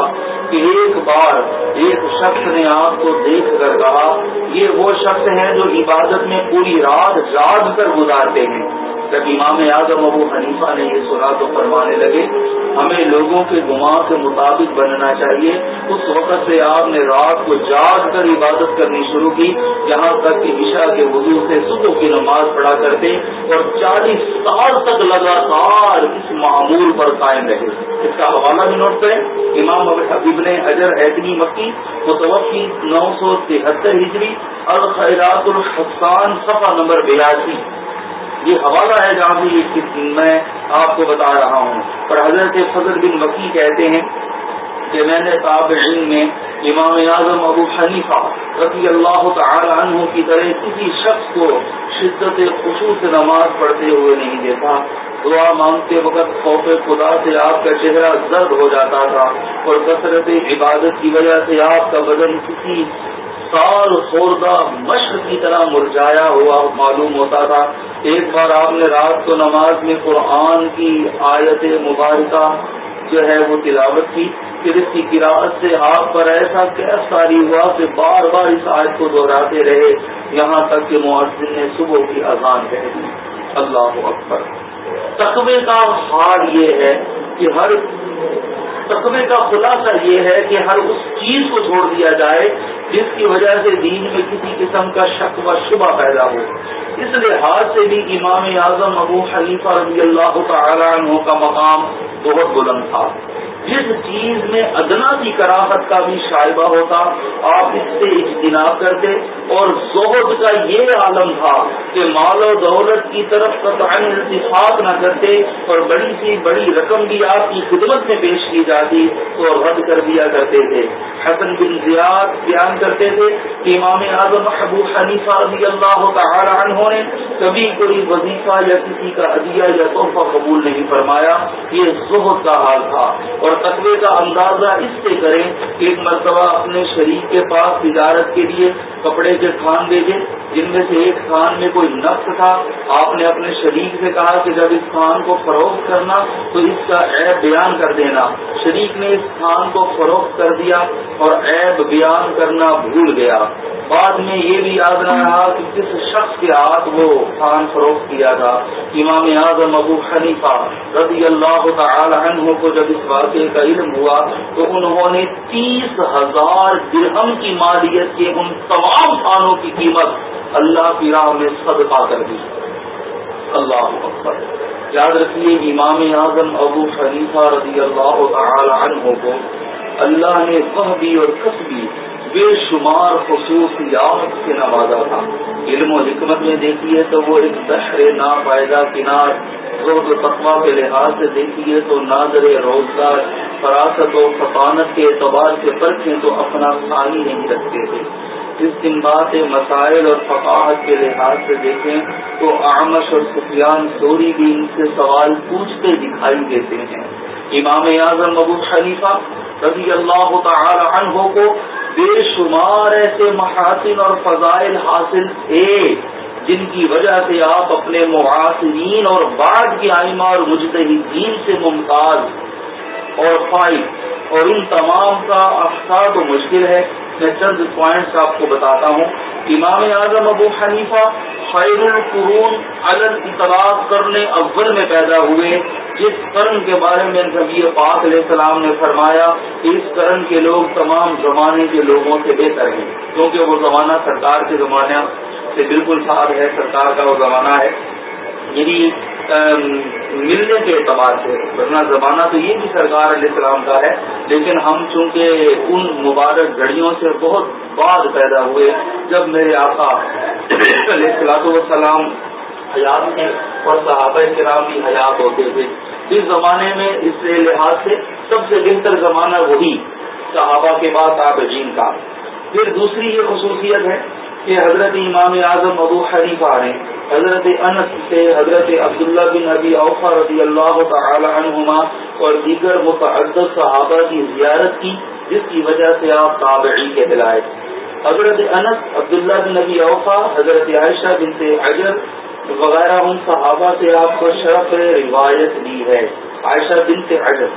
کہ ایک بار ایک شخص نے آپ کو دیکھ کر کہا، یہ وہ شخص ہیں جو عبادت میں پوری رات جاگ کر گزارتے ہیں۔ جب امام اعظم ابو حنیفہ نے یہ سنا تو فرمانے لگے، ہمیں لوگوں کے گما کے مطابق بننا چاہیے۔ اس وقت سے آپ نے رات کو جاگ کر عبادت کرنی شروع کی، جہاں تک کہ عشاء کے وضو سے صبح کی نماز پڑھا کرتے اور چالیس سال تک لگاتار اس معمول پر قائم رہے۔ اس کا حوالہ بھی نوٹ کریں، امام ابن اجر ایتنی مکی متوقع نو سو تہتر ہجری، الخیرات الحسان صفحہ نمبر بیاسی۔ یہ حوالہ ہے جہاں سے یہ میں آپ کو بتا رہا ہوں۔ اور حضرت فضل بن وکی کہتے ہیں کہ میں نے تابعین میں امام اعظم ابو حنیفہ رضی اللہ تعالی عنہ کی طرح کسی شخص کو شدت خصوص نماز پڑھتے ہوئے نہیں دیکھا۔ دعا مانگتے وقت خوف خدا سے آپ کا چہرہ زرد ہو جاتا تھا اور کثرت عبادت کی وجہ سے آپ کا بدن کسی سال خوردہ مشق کی طرح مرجایا ہوا معلوم ہوتا تھا۔ ایک بار آپ نے رات کو نماز میں قرآن کی آیت مبارکہ جو ہے وہ تلاوت کی، پھر اس کی قرآت سے آپ پر ایسا کیس ساری ہوا کہ بار بار اس آیت کو دہراتے رہے۔ یہاں تک کہ معذن نے صبح کی اذان کہہ دی۔ اللہ اکبر۔ تقوی کا حال یہ ہے کہ ہر تقوی کا خلاصہ یہ ہے کہ ہر اس چیز کو چھوڑ دیا جائے جس کی وجہ سے دین میں کسی قسم کا شک و شبہ پیدا ہو۔ اس لحاظ سے بھی امام اعظم ابو حلیفہ رضی اللہ تعالیٰ عنہ کا مقام بہت بلند تھا۔ جس چیز میں ادنا کی کراہت کا بھی شائبہ ہوتا، آپ اس سے اجتناب کرتے اور زہد کا یہ عالم تھا کہ مال و دولت کی طرف قطعاً اتفاق نہ کرتے اور بڑی سی بڑی رقم بھی آپ کی خدمت میں پیش کی جاتی تو رد کر دیا کرتے تھے۔ حسن بن زیاد بیان کرتے تھے کہ امام اعظم ابو حنیفہ رضی اللہ تعالی عنہ نے کبھی کوئی وظیفہ یا کسی کا عدیہ یا تحفہ قبول نہیں فرمایا۔ یہ زہد کا حال تھا اور اور تقوی کا اندازہ اس سے کریں کہ ایک مرتبہ اپنے شریک کے پاس تجارت کے لیے کپڑے کے تھان بھیجے جن میں سے ایک تھان میں کوئی نقص تھا۔ آپ نے اپنے شریک سے کہا کہ جب اس تھان کو فروخت کرنا تو اس کا عیب بیان کر دینا۔ شریک نے اس تھان کو فروخت کر دیا اور عیب بیان کرنا بھول گیا۔ بعد میں یہ بھی یاد نہ رہا کہ کس شخص کے ہاتھ وہ تھان فروخت کیا تھا۔ امام اعظم ابو حنیفہ رضی اللہ تعالی عنہ کو جب اس واقعے کا علم ہوا تو انہوں نے تیس ہزار درہم کی مالیت کے ان تمام تھانوں کی قیمت اللہ کی راہ میں صدقہ کر دی۔ اللہ اکبر۔ یاد رکھیے امام اعظم ابو خلیفہ رضی اللہ تعالی عنہ کو اللہ نے وہ بھی اور کسبی بے شمار خصوصیات سے نوازا تھا۔ علم و حکمت میں دیکھیے تو وہ ایک دشر ناپائدہ کنار زہد و تقوا کے لحاظ سے دیکھیے تو ناظر روزگار، فراست و فطانت کے اعتبار سے پرکھیں تو اپنا خالی نہیں رکھتے تھے۔ استمباد مسائل اور فقاحت کے لحاظ سے دیکھیں تو آمش اور سفیان سوری بھی ان سے سوال پوچھتے دکھائی دیتے ہیں۔ امام اعظم ابو خلیفہ رضی اللہ تعالی عنہ کو بے شمار ایسے محاسن اور فضائل حاصل تھے جن کی وجہ سے آپ اپنے معاصرین اور بعد کی آئمہ اور مجتہدین سے ممتاز اور فائد اور ان تمام کا افسا تو مشکل ہے۔ میں چند پوائنٹس آپ کو بتاتا ہوں۔ امام اعظم ابو حنیفہ خیر القرون الگ اطلاق کرنے اول میں پیدا ہوئے۔ جس کرن کے بارے میں نبی پاک علیہ السلام نے فرمایا کہ اس کرن کے لوگ تمام زمانے کے لوگوں سے بہتر ہیں، کیونکہ وہ زمانہ سرکار کے زمانے سے بالکل ساتھ ہے، سرکار کا وہ زمانہ ہے۔ یعنی ملنے کے اعتبار سے، ورنہ زمانہ تو یہ بھی سرکار علیہ السلام کا ہے، لیکن ہم چونکہ ان مبارک گھڑیوں سے بہت بعد پیدا ہوئے، جب میرے آقا علیہ السلاط والسلام حیات تھے اور صحابہ کرام بھی حیات ہوتے تھے۔ اس زمانے میں اس لحاظ سے سب سے بہتر زمانہ وہی صحابہ کے بعد تابعین کا۔ پھر دوسری یہ خصوصیت ہے کہ حضرت امام اعظم ابو حریفہ نے حضرت انس سے حضرت عبداللہ بن ابی اوفا رضی اللہ تعالی عنہما اور دیگر متعدد صحابہ کی زیارت کی، جس کی وجہ سے آپ تابعی کے دلائے حضرت انس، عبداللہ بن ابی اوفا، حضرت عائشہ بن سے اجر وغیرہ ان صحابہ سے آپ کو شرف روایت دی ہے، عائشہ بن سے اجر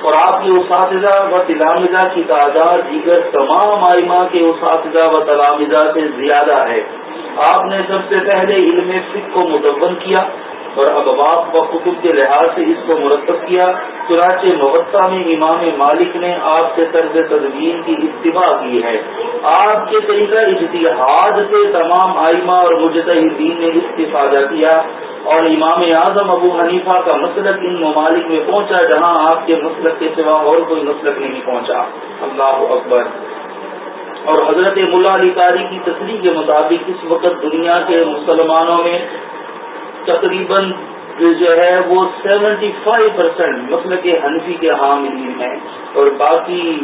اور آپ کے اساتذہ و تلامزہ کی تعداد دیگر تمام آئمہ کے اساتذہ و تلامزہ سے زیادہ ہے۔ آپ نے سب سے پہلے علم فکر کو مدون کیا اور ابواب و کتب کے لحاظ سے اس کو مرتب کیا، چنانچہ مبتہ میں امام مالک نے آپ سے طرز تدبین کی اتباع کی ہے۔ آپ کے طریقہ اشتہاد سے تمام آئمہ اور مجتہدین نے استفادہ کیا اور امام اعظم ابو حنیفہ کا مسلک ان ممالک میں پہنچا جہاں آپ کے مسلک کے سوا اور کوئی مسلک نہیں پہنچا۔ اللہ اکبر۔ اور حضرت ملا علی قاری کی تصریح کے مطابق اس وقت دنیا کے مسلمانوں میں تقریباً جو ہے وہ سیونٹی فائیو پرسینٹ مسلک کے حنفی کے حاملین ہیں اور باقی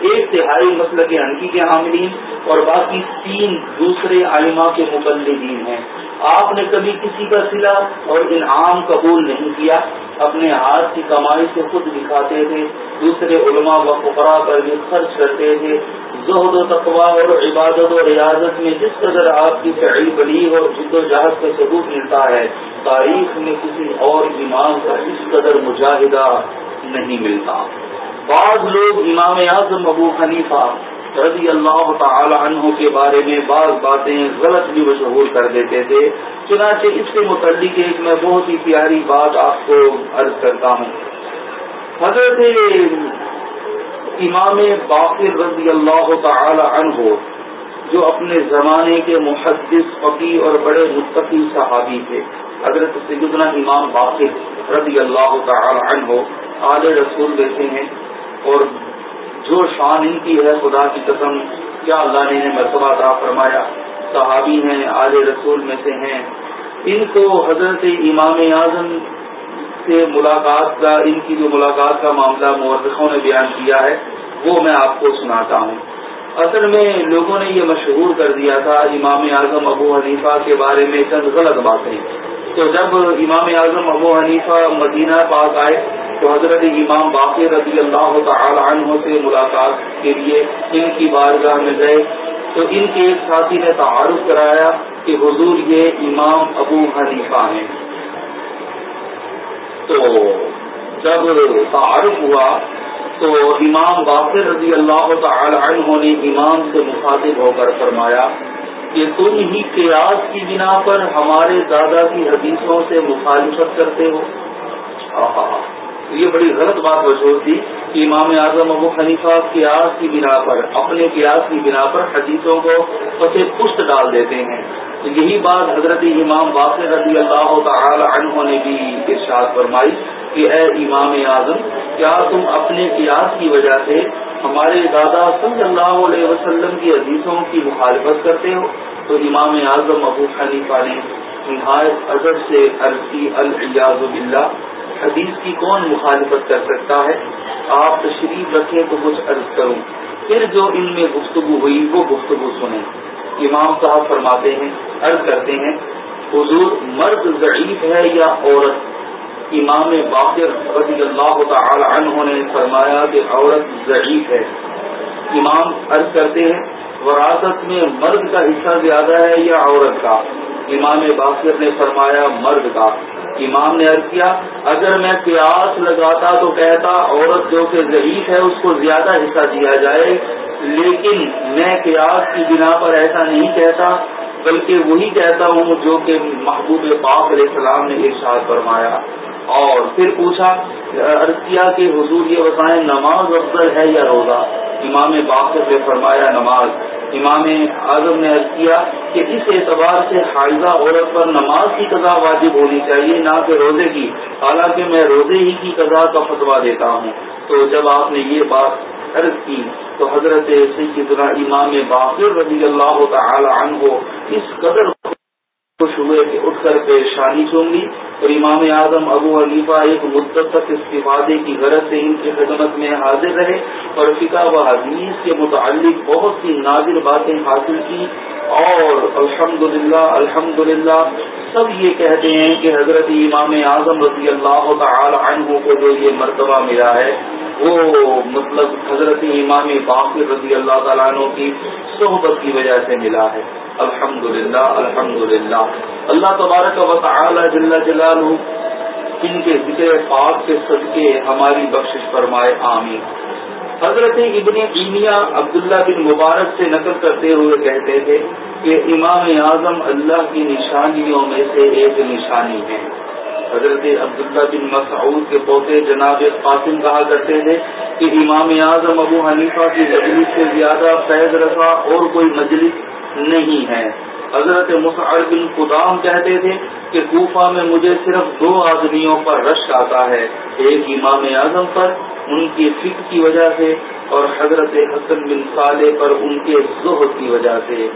ایک تہائی مسلک کے حنفی کے حاملین اور باقی تین دوسرے علماء کے مبلغین ہیں۔ آپ نے کبھی کسی کا سلا اور انعام قبول نہیں کیا؟ اپنے ہاتھ کی کمائی سے خود دکھاتے تھے، دوسرے علماء و فقرا پر بھی خرچ کرتے تھے۔ زہد و تقوا اور عبادت و ریاضت میں جس قدر آپ کی فعل بلی اور جد و جہد کا ثبوت ملتا ہے، تاریخ میں کسی اور امام کا اس قدر مجاہدہ نہیں ملتا۔ بعض لوگ امام اعظم ابو حنیفہ رضی اللہ تعالی عنہ کے بارے میں بعض باتیں غلط بھی مشہور کر دیتے تھے۔ چنانچہ اس سے متعلق ایک میں بہت ہی پیاری بات آپ کو عرض کرتا ہوں۔ حضرت امام باقر رضی اللہ تعالی عنہ، جو اپنے زمانے کے محدث، فقی اور بڑے متقی صحابی تھے۔ حضرت سیدنا امام باقر رضی اللہ تعالی عنہ آل رسول دیتے ہیں اور جو شان ان کی ہے، خدا کی قسم، کیا اللہ نے مرتبہ عطا فرمایا؟ صحابی ہیں، آل رسول میں سے ہیں۔ ان کو حضرت امام اعظم سے ملاقات کا، ان کی جو ملاقات کا معاملہ مورخوں نے بیان کیا ہے، وہ میں آپ کو سناتا ہوں۔ اصل میں لوگوں نے یہ مشہور کر دیا تھا امام اعظم ابو حنیفہ کے بارے میں چند غلط باتیں۔ تو جب امام اعظم ابو حنیفہ مدینہ پاس آئے، تو حضرت امام باقی رضی اللہ تعالی عنہ سے ملاقات کے لیے ان کی بارگاہ میں گئے۔ تو ان کے ایک ساتھی نے تعارف کرایا کہ حضور یہ امام ابو حنیفہ ہیں۔ تو جب تعارف ہوا تو امام باقر رضی اللہ تعالی عنہ نے امام سے مخاطب ہو کر فرمایا کہ تم ہی قیاس کی بنا پر ہمارے دادا کی حدیثوں سے مخالفت کرتے ہو۔ یہ بڑی غلط بات مشہور تھی کہ امام اعظم ابو حنیفہ قیاس کی بنا پر، اپنے قیاس کی بنا پر حدیثوں کو فتح پشت ڈال دیتے ہیں۔ یہی بات حضرت امام باقر رضی اللہ تعالی عنہ نے بھی ارشاد فرمائی کہ اے امام اعظم، کیا تم اپنے قیاس کی وجہ سے ہمارے دادا صلی اللہ علیہ وسلم کی عزیزوں کی مخالفت کرتے ہو؟ تو امام اعظم ابو حنیفہ نے نہایت ادب سے عرضی الجاز اللہ حدیث کی کون مخالفت کر سکتا ہے؟ آپ تشریف رکھیں تو کچھ عرض کروں۔ پھر جو ان میں گفتگو ہوئی، وہ گفتگو سنیں۔ امام صاحب فرماتے ہیں، عرض کرتے ہیں، حضور مرد ضعیف ہے یا عورت؟ امام باقر رضی اللہ تعالی عنہ نے فرمایا کہ عورت ضعیف ہے۔ امام عرض کرتے ہیں، وراثت میں مرد کا حصہ زیادہ ہے یا عورت کا؟ امام باقر نے فرمایا مرد کا۔ امام نے عرض کیا، اگر میں پیاس لگاتا تو کہتا، عورت جو کہ ضعیف ہے، اس کو زیادہ حصہ دیا جائے۔ لیکن میں پیاس کی بنا پر ایسا نہیں کہتا، بلکہ وہی کہتا ہوں جو کہ محبوب پاک علیہ السلام نے ارشاد فرمایا۔ اور پھر پوچھا عرض کیا کہ حضور یہ بتائیں، نماز افضل ہے یا روزہ؟ امام باقر نے فرمایا، نماز۔ امام اعظم نے عرض کیا کہ اس اعتبار سے حائضہ عورت پر نماز کی قضا واجب ہونی چاہیے، نہ کہ روزے کی۔ حالانکہ میں روزے ہی کی قضا کا فتوا دیتا ہوں۔ تو جب آپ نے یہ بات عرض کی، تو حضرت سیدنا امام باقر رضی اللہ تعالی عنہ اس قدر خوش ہوئے کہ اٹھ کر پریشانی چون لی اور امام اعظم ابو حلیفہ ایک مدت تک استفادے کی غرض سے ان کی خدمت میں حاضر رہے اور فقہ و حدیث کے متعلق بہت سی نازل باتیں حاصل کی اور الحمدللہ الحمدللہ، سب یہ کہتے ہیں کہ حضرت امام اعظم رضی اللہ تعالی عنہ کو جو یہ مرتبہ ملا ہے، وہ مطلب حضرت امام باقر رضی اللہ تعالیٰ عنہ کی صحبت کی وجہ سے ملا ہے۔ الحمد للہ الحمد للہ اللہ تبارک و تعالی جل جلال ان کے ذکر پاک کے صدقے ہماری بخشش فرمائے، آمین۔ حضرت ابن ایمیا عبداللہ بن مبارک سے نقل کرتے ہوئے کہتے تھے کہ امام اعظم اللہ کی نشانیوں میں سے ایک نشانی ہے۔ حضرت عبداللہ بن مسعود کے پوتے جناب قاسم کہا کرتے تھے کہ امام اعظم ابو حنیفہ کی مجلس سے زیادہ فیض رکھا اور کوئی مجلس نہیں ہے۔ حضرت مصعب بن قدام کہتے تھے کہ کوفہ میں مجھے صرف دو آدمیوں پر رش آتا ہے، ایک امام اعظم پر، ان کی فکر کی وجہ سے، اور حضرت حسن بن صالح پر ان کے زہر کی وجہ سے۔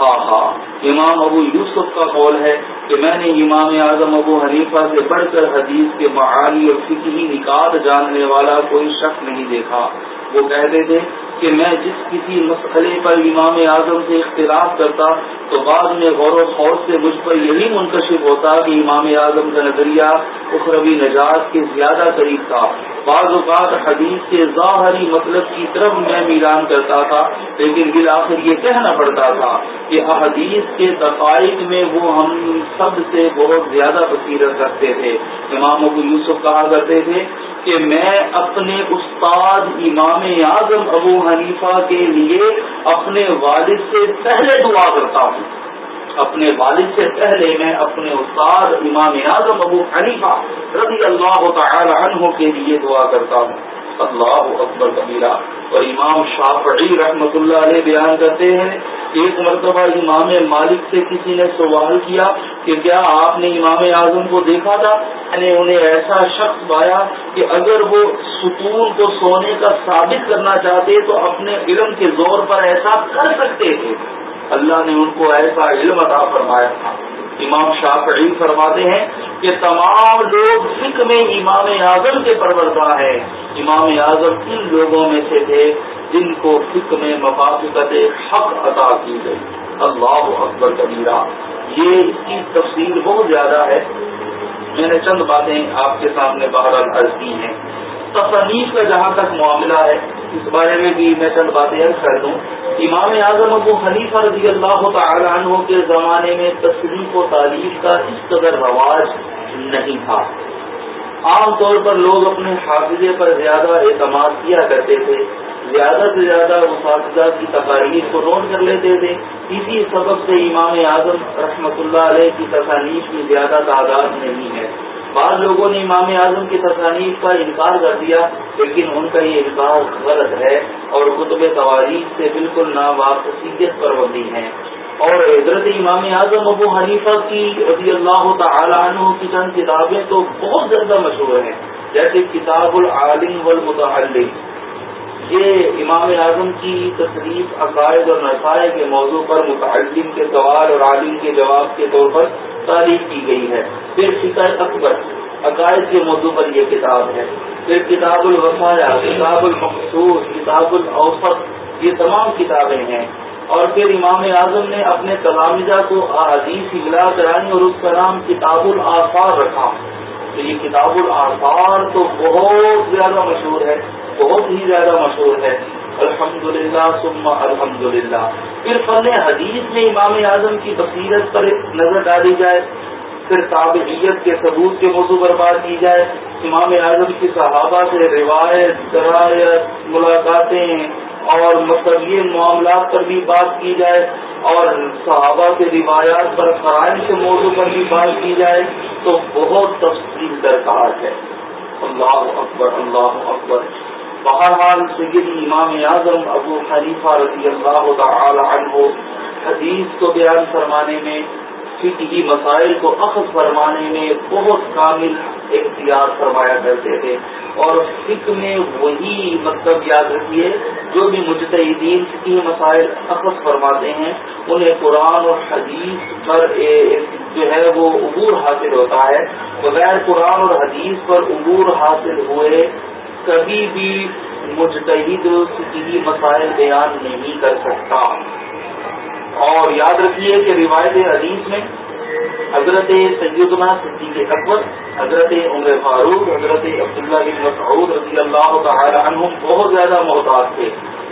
ہاں ہاں امام ابو یوسف کا قول ہے کہ میں نے امام اعظم ابو حنیفہ سے بڑھ کر حدیث کے معانی اور فکری نکات جاننے والا کوئی شخص نہیں دیکھا۔ وہ کہتے تھے کہ میں جس کسی مسئلے پر امام اعظم سے اختلاف کرتا تو بعد میں غور و خوف سے مجھ پر یہی منتشب ہوتا کہ امام اعظم کا نظریہ اخروی نجات کے زیادہ قریب تھا۔ بعض اوقات حدیث کے ظاہری مطلب کی طرف میں میلان کرتا تھا، لیکن بالآخر یہ کہنا پڑتا تھا کہ احادیث کے دقائق میں وہ ہم سب سے بہت زیادہ بصیرت رکھتے تھے۔ امام ابو یوسف کہا کرتے تھے کہ میں اپنے استاد امام اعظم ابو حنیفہ کے لیے اپنے والد سے پہلے دعا کرتا ہوں۔ اپنے والد سے پہلے میں اپنے استاد امام اعظم ابو حنیفہ رضی اللہ تعالی عنہ کے لیے دعا کرتا ہوں۔ اللہ اکبر کبیرہ۔ اور امام شافعی رحمت اللہ علیہ بیان کرتے ہیں ایک مرتبہ امام مالک سے کسی نے سوال کیا کہ کیا آپ نے امام اعظم کو دیکھا تھا؟ یعنی انہیں ایسا شخص پایا کہ اگر وہ ستون کو سونے کا ثابت کرنا چاہتے تو اپنے علم کے زور پر ایسا کر سکتے تھے۔ اللہ نے ان کو ایسا علم عطا فرمایا تھا۔ امام شافعی فرماتے ہیں کہ تمام لوگ فکر میں امام اعظم کے پرورتا ہے امام اعظم ان لوگوں میں سے تھے جن کو فکر میں مفاقت حق عطا کی گئی۔ اللہ اکبر کبیرہ، یہ اس کی تفصیل بہت زیادہ ہے۔ میں نے چند باتیں آپ کے سامنے باہر عرض کی ہیں۔ تصنیف کا جہاں تک معاملہ ہے، اس بارے میں بھی میں چند باتیں کر دوں۔ امام اعظم ابو حنیفہ رضی اللہ تعالی عنہ کے زمانے میں تصنیف و تعریف کا اس قدر رواج نہیں تھا۔ عام طور پر لوگ اپنے حافظے پر زیادہ اعتماد کیا کرتے تھے، زیادہ سے زیادہ اساتذہ کی تقاریر کو نوٹ کر لیتے تھے۔ اسی سبب سے امام اعظم رحمۃ اللہ علیہ کی تصانیف کی زیادہ تعداد نہیں ہے۔ بعض لوگوں نے امام اعظم کی تصانیف کا انکار کر دیا، لیکن ان کا یہ انکار غلط ہے اور خطب تواریخ سے بالکل ناواقفیت پر بندی ہیں اور حضرت امام اعظم ابو حنیفہ کی رضی اللہ تعالی عنہ کی چند کتابیں تو بہت زیادہ مشہور ہیں، جیسے کتاب العالم والمتعلم۔ یہ امام اعظم کی تصریف عقائد اور نسائے کے موضوع پر متعلم کے سوال اور عالم کے جواب کے طور پر تعریف کی گئی ہے۔ پھر فکر اکبر، عقائد کے موضوع پر یہ کتاب ہے۔ پھر کتاب الوفایا کتاب المخصوص کتاب الاوسط یہ تمام کتابیں ہیں۔ اور پھر امام اعظم نے اپنے تلامزہ کو احادیث اجلا کرائی اور اس کا نام کتاب الآثار رکھا۔ تو یہ کتاب الآثار تو بہت زیادہ مشہور ہے۔ بہت ہی زیادہ مشہور ہے۔ الحمد للہ سما الحمد للہ پھر فن حدیث میں امام اعظم کی بصیرت پر نظر ڈالی جائے، پھر تابعیت کے ثبوت کے موضوع پر بات کی جائے۔ امام اعظم کی صحابہ سے روایت درایت ملاقاتیں اور مطلب یہ معاملات پر بھی بات کی جائے اور صحابہ کے روایات پر فرائض کے موضوع پر بھی بات کی جائے تو بہت تفصیل درکار ہے۔ اللہ اکبر اللہ اکبر۔ بہرحال سیدی امام اعظم ابو حلیفہ رضی اللہ تعالی عنہ حدیث کو بیان فرمانے میں، فقہی مسائل کو اخذ فرمانے میں بہت کامل اختیار فرمایا کرتے تھے۔ اور فکر میں وہی مطلب یاد رکھیے، جو بھی مجتہدین فکی مسائل اخذ فرماتے ہیں، انہیں قرآن اور حدیث پر جو ہے وہ عبور حاصل ہوتا ہے۔ بغیر قرآن اور حدیث پر عبور حاصل ہوئے کبھی بھی مجتہد فکی مسائل بیان نہیں کر سکتا۔ اور یاد رکھیے کہ روایت حدیث میں حضرت سیدنا صدیق اکبر حضرت عمر فاروق، حضرت عبداللہ بن مسعود رضی اللہ تعالی عنہ بہت زیادہ محتاط تھے۔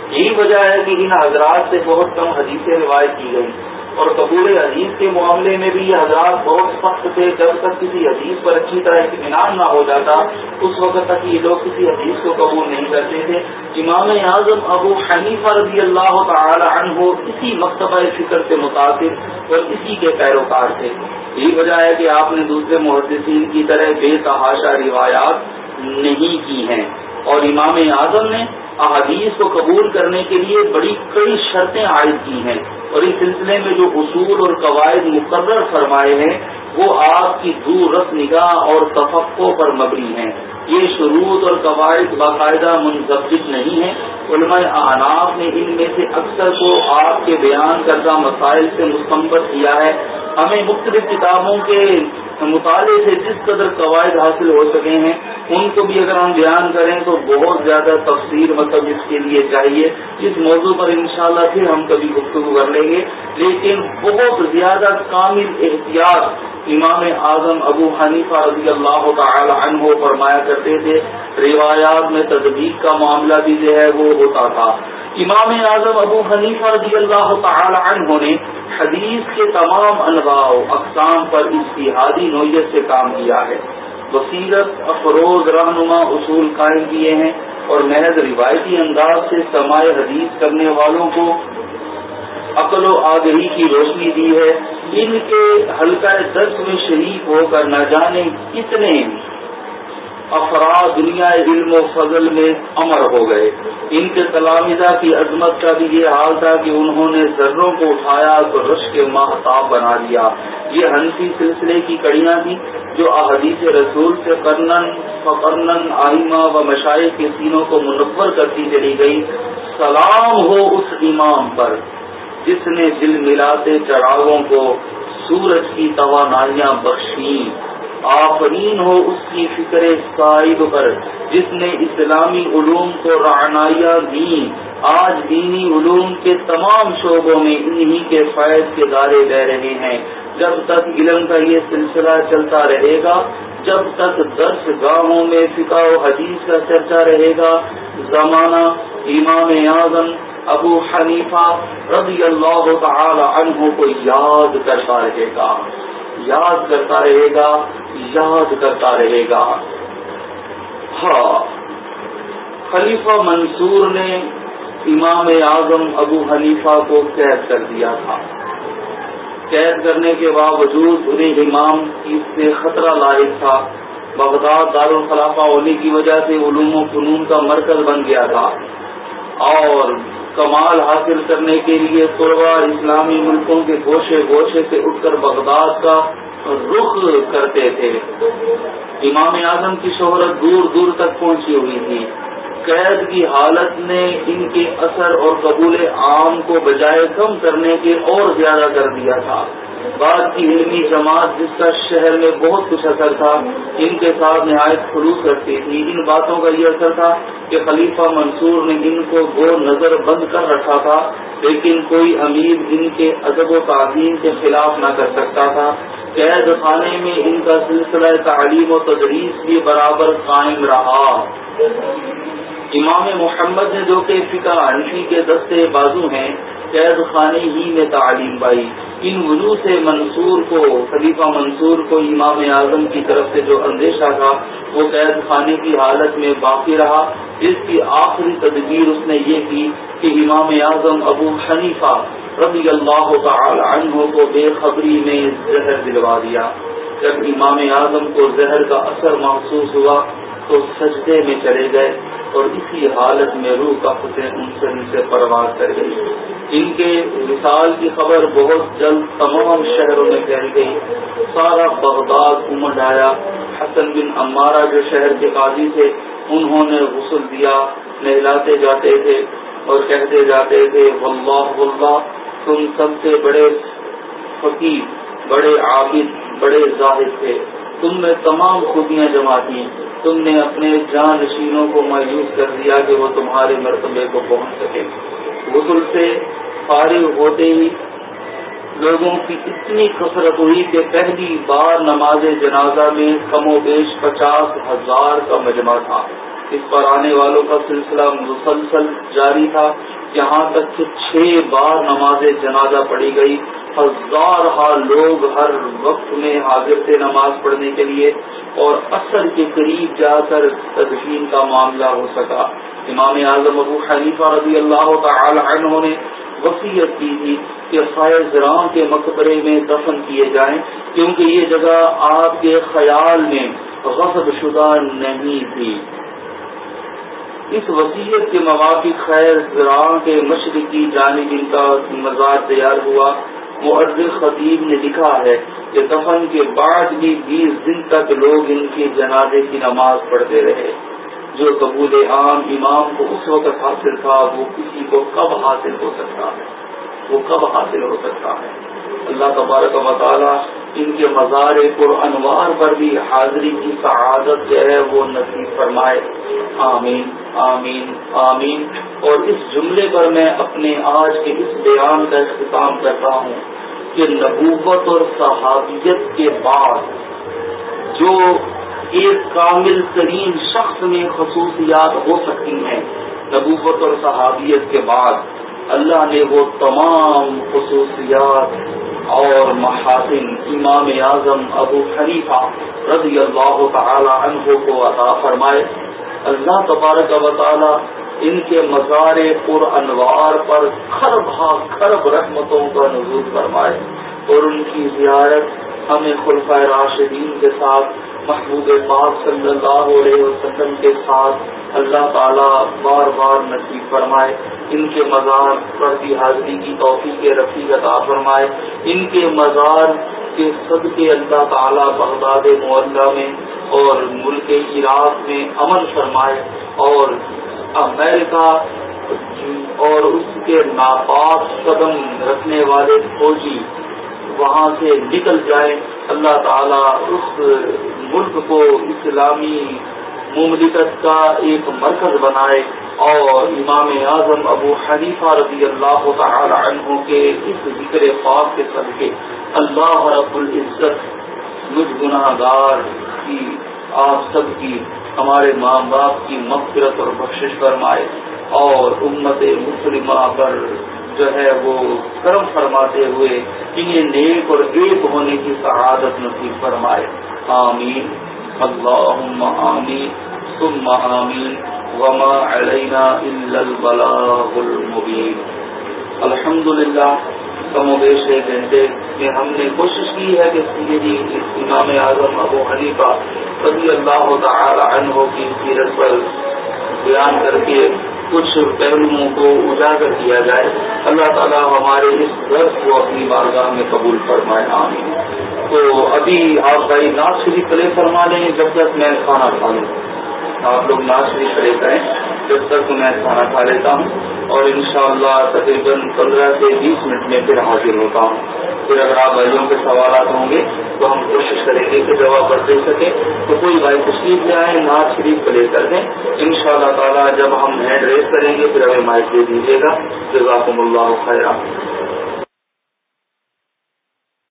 یہی وجہ ہے کہ ان حضرات سے بہت کم حدیثیں روایت کی گئی اور قبول حدیث کے معاملے میں بھی یہ حضرات بہت سخت تھے۔ جب تک کسی حدیث پر اچھی طرح اطمینان نہ ہو جاتا، اس وقت تک یہ لوگ کسی حدیث کو قبول نہیں کرتے تھے۔ امام اعظم ابو حنیفہ رضی اللہ تعالی عنہ اسی مکتبہ فکر سے متاثر اور اسی کے پیروکار تھے۔ یہی وجہ ہے کہ آپ نے دوسرے محدثین کی طرح بے تحاشا روایات نہیں کی ہیں۔ اور امام اعظم نے احادیث کو قبول کرنے کے لیے بڑی کئی شرطیں عائد کی ہیں اور اس سلسلے میں جو اصول اور قواعد مقرر فرمائے ہیں وہ آپ کی دور رس نگاہ اور تفقوں پر مبنی ہیں۔ یہ شروط اور قواعد باقاعدہ منظب نہیں ہیں۔ علماء اعناف نے ان میں سے اکثر کو آپ کے بیان کردہ مسائل سے مستمت کیا ہے۔ ہمیں مختلف کتابوں کے مطالعے سے جس قدر قواعد حاصل ہو سکے ہیں، ان کو بھی اگر ہم بیان کریں تو بہت زیادہ تفصیل مطلب اس کے لیے چاہیے۔ اس موضوع پر انشاءاللہ پھر ہم کبھی گفتگو کر لیں گے۔ لیکن بہت زیادہ کامل احتیاط امام اعظم ابو حنیفہ رضی اللہ تعالی عنہ فرمایا کر کرتے تھے۔ روایات میں تدبیق کا معاملہ بھی جو ہے وہ ہوتا تھا۔ امام اعظم ابو حنیفہ رضی اللہ تعالی عنہ نے حدیث کے تمام انواع اقسام پر اشتہادی نوعیت سے کام کیا ہے۔ بصیرت افروز، رہنما، اصول قائم کیے ہیں اور محض روایتی انداز سے سماع حدیث کرنے والوں کو عقل و آگہی کی روشنی دی ہے۔ ان کے حلقہ درس میں شریک ہو کر نہ جانے کتنے افراد دنیا علم و فضل میں امر ہو گئے۔ ان کے تلامزہ کی عظمت کا بھی یہ حال تھا کہ انہوں نے ذروں کو اٹھایا تو رش کے محتاب بنا دیا۔ یہ ہنسی سلسلے کی کڑیاں تھیں جو احادیث رسول سے کرنن فقرنن آئمہ و مشاعر کے سینوں کو منور کرتی چلی گئی۔ سلام ہو اس امام پر جس نے دل ملاتے چراغوں کو سورج کی توانائیاں بخشی آفرین ہو اس کی فکر صاحب پر، جس نے اسلامی علوم کو رعنائیاں دی آج دینی علوم کے تمام شعبوں میں انہی کے فیض کے دارے بہ رہے ہیں۔ جب تک علم کا یہ سلسلہ چلتا رہے گا، جب تک درس گاہوں میں فقہ و حدیث کا چرچا رہے گا، زمانہ امام اعظم ابو حنیفہ رضی اللہ تعالی عنہ کو یاد کرتا رہے گا۔ یاد کرتا رہے گا، یاد کرتا رہے گا۔ ہاں خلیفہ منصور نے امام اعظم ابو حنیفہ کو قید کر دیا تھا۔ قید کرنے کے باوجود انہیں امام سے خطرہ لاحق تھا۔ بغداد دارالخلافہ ہونے کی وجہ سے علوم و فنون کا مرکز بن گیا تھا۔ اور کمال حاصل کرنے کے لیے قربا اسلامی ملکوں کے گوشے گوشے سے اٹھ کر بغداد کا رخ کرتے تھے۔ امام اعظم کی شہرت دور دور تک پہنچی ہوئی تھی۔ قید کی حالت نے ان کے اثر اور قبول عام کو بجائے کم کرنے کے اور زیادہ کر دیا تھا۔ بعد کی علمی جماعت جس کا شہر میں بہت کچھ اثر تھا، ان کے ساتھ نہایت خلوص رکھتی تھی۔ ان باتوں کا یہ اثر تھا کہ خلیفہ منصور نے ان کو گو نظر بند کر رکھا تھا، لیکن کوئی امیر ان کے ادب و تعلیم کے خلاف نہ کر سکتا تھا۔ قید خانے میں ان کا سلسلہ تعلیم و تدریس بھی برابر قائم رہا۔ امام محمد نے جو کہ فکا انفی کے دستے بازو ہیں قید خانے ہی میں تعلیم پائی۔ ان وجوہ سے منصور کو، خلیفہ منصور کو امام اعظم کی طرف سے جو اندیشہ تھا، وہ قید خانے کی حالت میں باقی رہا۔ جس کی آخری تدبیر اس نے یہ کی کہ امام اعظم ابو حنیفہ رضی اللہ تعالی عنہ کو بے خبری میں زہر دلوا دیا۔ جب امام اعظم کو زہر کا اثر محسوس ہوا، تو سجدے میں چلے گئے اور اسی حالت میں روح کا حسین ان سے پرواز کر گئی۔ ان کے مثال کی خبر بہت جلد تمام شہروں میں پھیل گئی۔ سارا بغداد امڈ آیا۔ حسن بن امارا جو شہر کے قاضی تھے، انہوں نے غسل دیا، نہلاتے جاتے تھے اور کہتے جاتے تھے، واللہ واللہ، تم سب سے بڑے فقیر، بڑے عابد، بڑے ظاہر تھے۔ تم نے تمام خوبیاں جمع کی تم نے اپنے جان نشینوں کو مایوس کر دیا کہ وہ تمہارے مرتبے کو پہنچ سکے۔ غسل سے فارغ ہوتے ہی لوگوں کی اتنی کثرت ہوئی کہ پہلی بار نماز جنازہ میں کم و بیش پچاس ہزار کا مجمع تھا۔ اس پر آنے والوں کا سلسلہ مسلسل جاری تھا۔ یہاں تک کہ چھ بار نماز جنازہ پڑھی گئی۔ ہزار لوگ ہر وقت میں حاضر تھے نماز پڑھنے کے لیے اور اثر کے قریب جا کر تدفین کا معاملہ ہو سکا۔ امام اعظم ابو حنیفہ رضی اللہ تعالی عنہ نے وسیعت کی تھی کہ فائز رام کے مقبرے میں دفن کیے جائیں، کیونکہ یہ جگہ آپ کے خیال میں غصب شدہ نہیں تھی۔ اس وسیعت کے موافق خیر زراں کے مشرقی جانب ان کا مزار تیار ہوا۔ معرض خطیب نے لکھا ہے کہ دفن کے بعد بھی بیس دن تک لوگ ان کے جنازے کی نماز پڑھتے رہے۔ جو قبول عام امام کو اس وقت حاصل تھا، وہ کسی کو کب حاصل ہو سکتا ہے؟ وہ کب حاصل ہو سکتا ہے؟ اللہ تبارک و تعالیٰ ان کے مزار پر انوار پر بھی حاضری کی سعادت جو ہے وہ نصیب فرمائے۔ آمین آمین آمین۔ اور اس جملے پر میں اپنے آج کے اس بیان کا اختتام کرتا ہوں کہ نبوت اور صحابیت کے بعد جو ایک کامل ترین شخص میں خصوصیات ہو سکتی ہیں، نبوت اور صحابیت کے بعد اللہ نے وہ تمام خصوصیات اور محاسن امام اعظم ابو حریفہ رضی اللہ تعالی عنہ کو عطا فرمائے۔ اللہ تبارک و تعالی ان کے مزار پر انوار پر خرب ہا خرب رحمتوں کا نظور فرمائے اور ان کی زیارت ہمیں خلفۂ راشدین کے ساتھ، محبوب پاک صلی اللہ علیہ وسلم کے ساتھ اللہ تعالیٰ بار بار نصیب فرمائے۔ ان کے مزار پر بھی حاضری کی توفیق رفیع عطا فرمائے۔ ان کے مزار کے صدقے اللہ تعالیٰ بغداد معلّہ میں اور ملک عراق میں امن فرمائے اور امریکہ جی، اور اس کے ناپاک قدم رکھنے والے فوجی وہاں سے نکل جائیں۔ اللہ تعالیٰ اس ملک کو اسلامی مملکت کا ایک مرکز بنائے اور امام اعظم ابو حنیفہ رضی اللہ تعالی عنہ کے اس ذکر خواب کے صدقے، اللہ رب العزت مجھ گناہ گار کی، آپ سب کی، ہمارے ماں باپ کی مغفرت اور بخشش فرمائے اور امت مسلمہ پر جو ہے وہ کرم فرماتے ہوئے انہیں نیک اور ایک ہونے کی سعادت نصیب فرمائے۔ آمین۔ اللهم آمين، ثم آمين، وما علينا إلا البلاغ المبين. الحمد لله کم و بیش ایک گھنٹے میں ہم نے کوشش کی ہے کہ سیدی امام اعظم ابو حنیفہ رضی اللہ تعالی عنہ کی سیرت پر بیان کر کے کچھ پہلوؤں کو اجاگر کیا جائے، اللہ تعالیٰ ہمارے اس درد کو اپنی بارگاہ میں قبول فرمائے، آمین۔ تو ابھی آپ بھائی ناز شریف پلے فرما لیں، جب تک میں کھانا کھا لوں۔ آپ لوگ ناز شریف پلے کریں، جب تک میں کھانا کھا لیتا ہوں اور انشاءاللہ تقریباً پندرہ سے بیس منٹ میں پھر حاضر ہوتا ہوں۔ پھر اگر آپ بھائیوں کے سوالات ہوں گے تو ہم کوشش کریں گے کہ جواب پر دے سکیں۔ تو کوئی بھائی تشریف لے آئیں ناز شریف کو لے کر دیں۔ ان شاء اللہ تعالیٰ جب ہم ہینڈ ریس کریں گے، پھر ہمیں مائک دے دیجیے گا۔ جزاکم اللہ خیرہ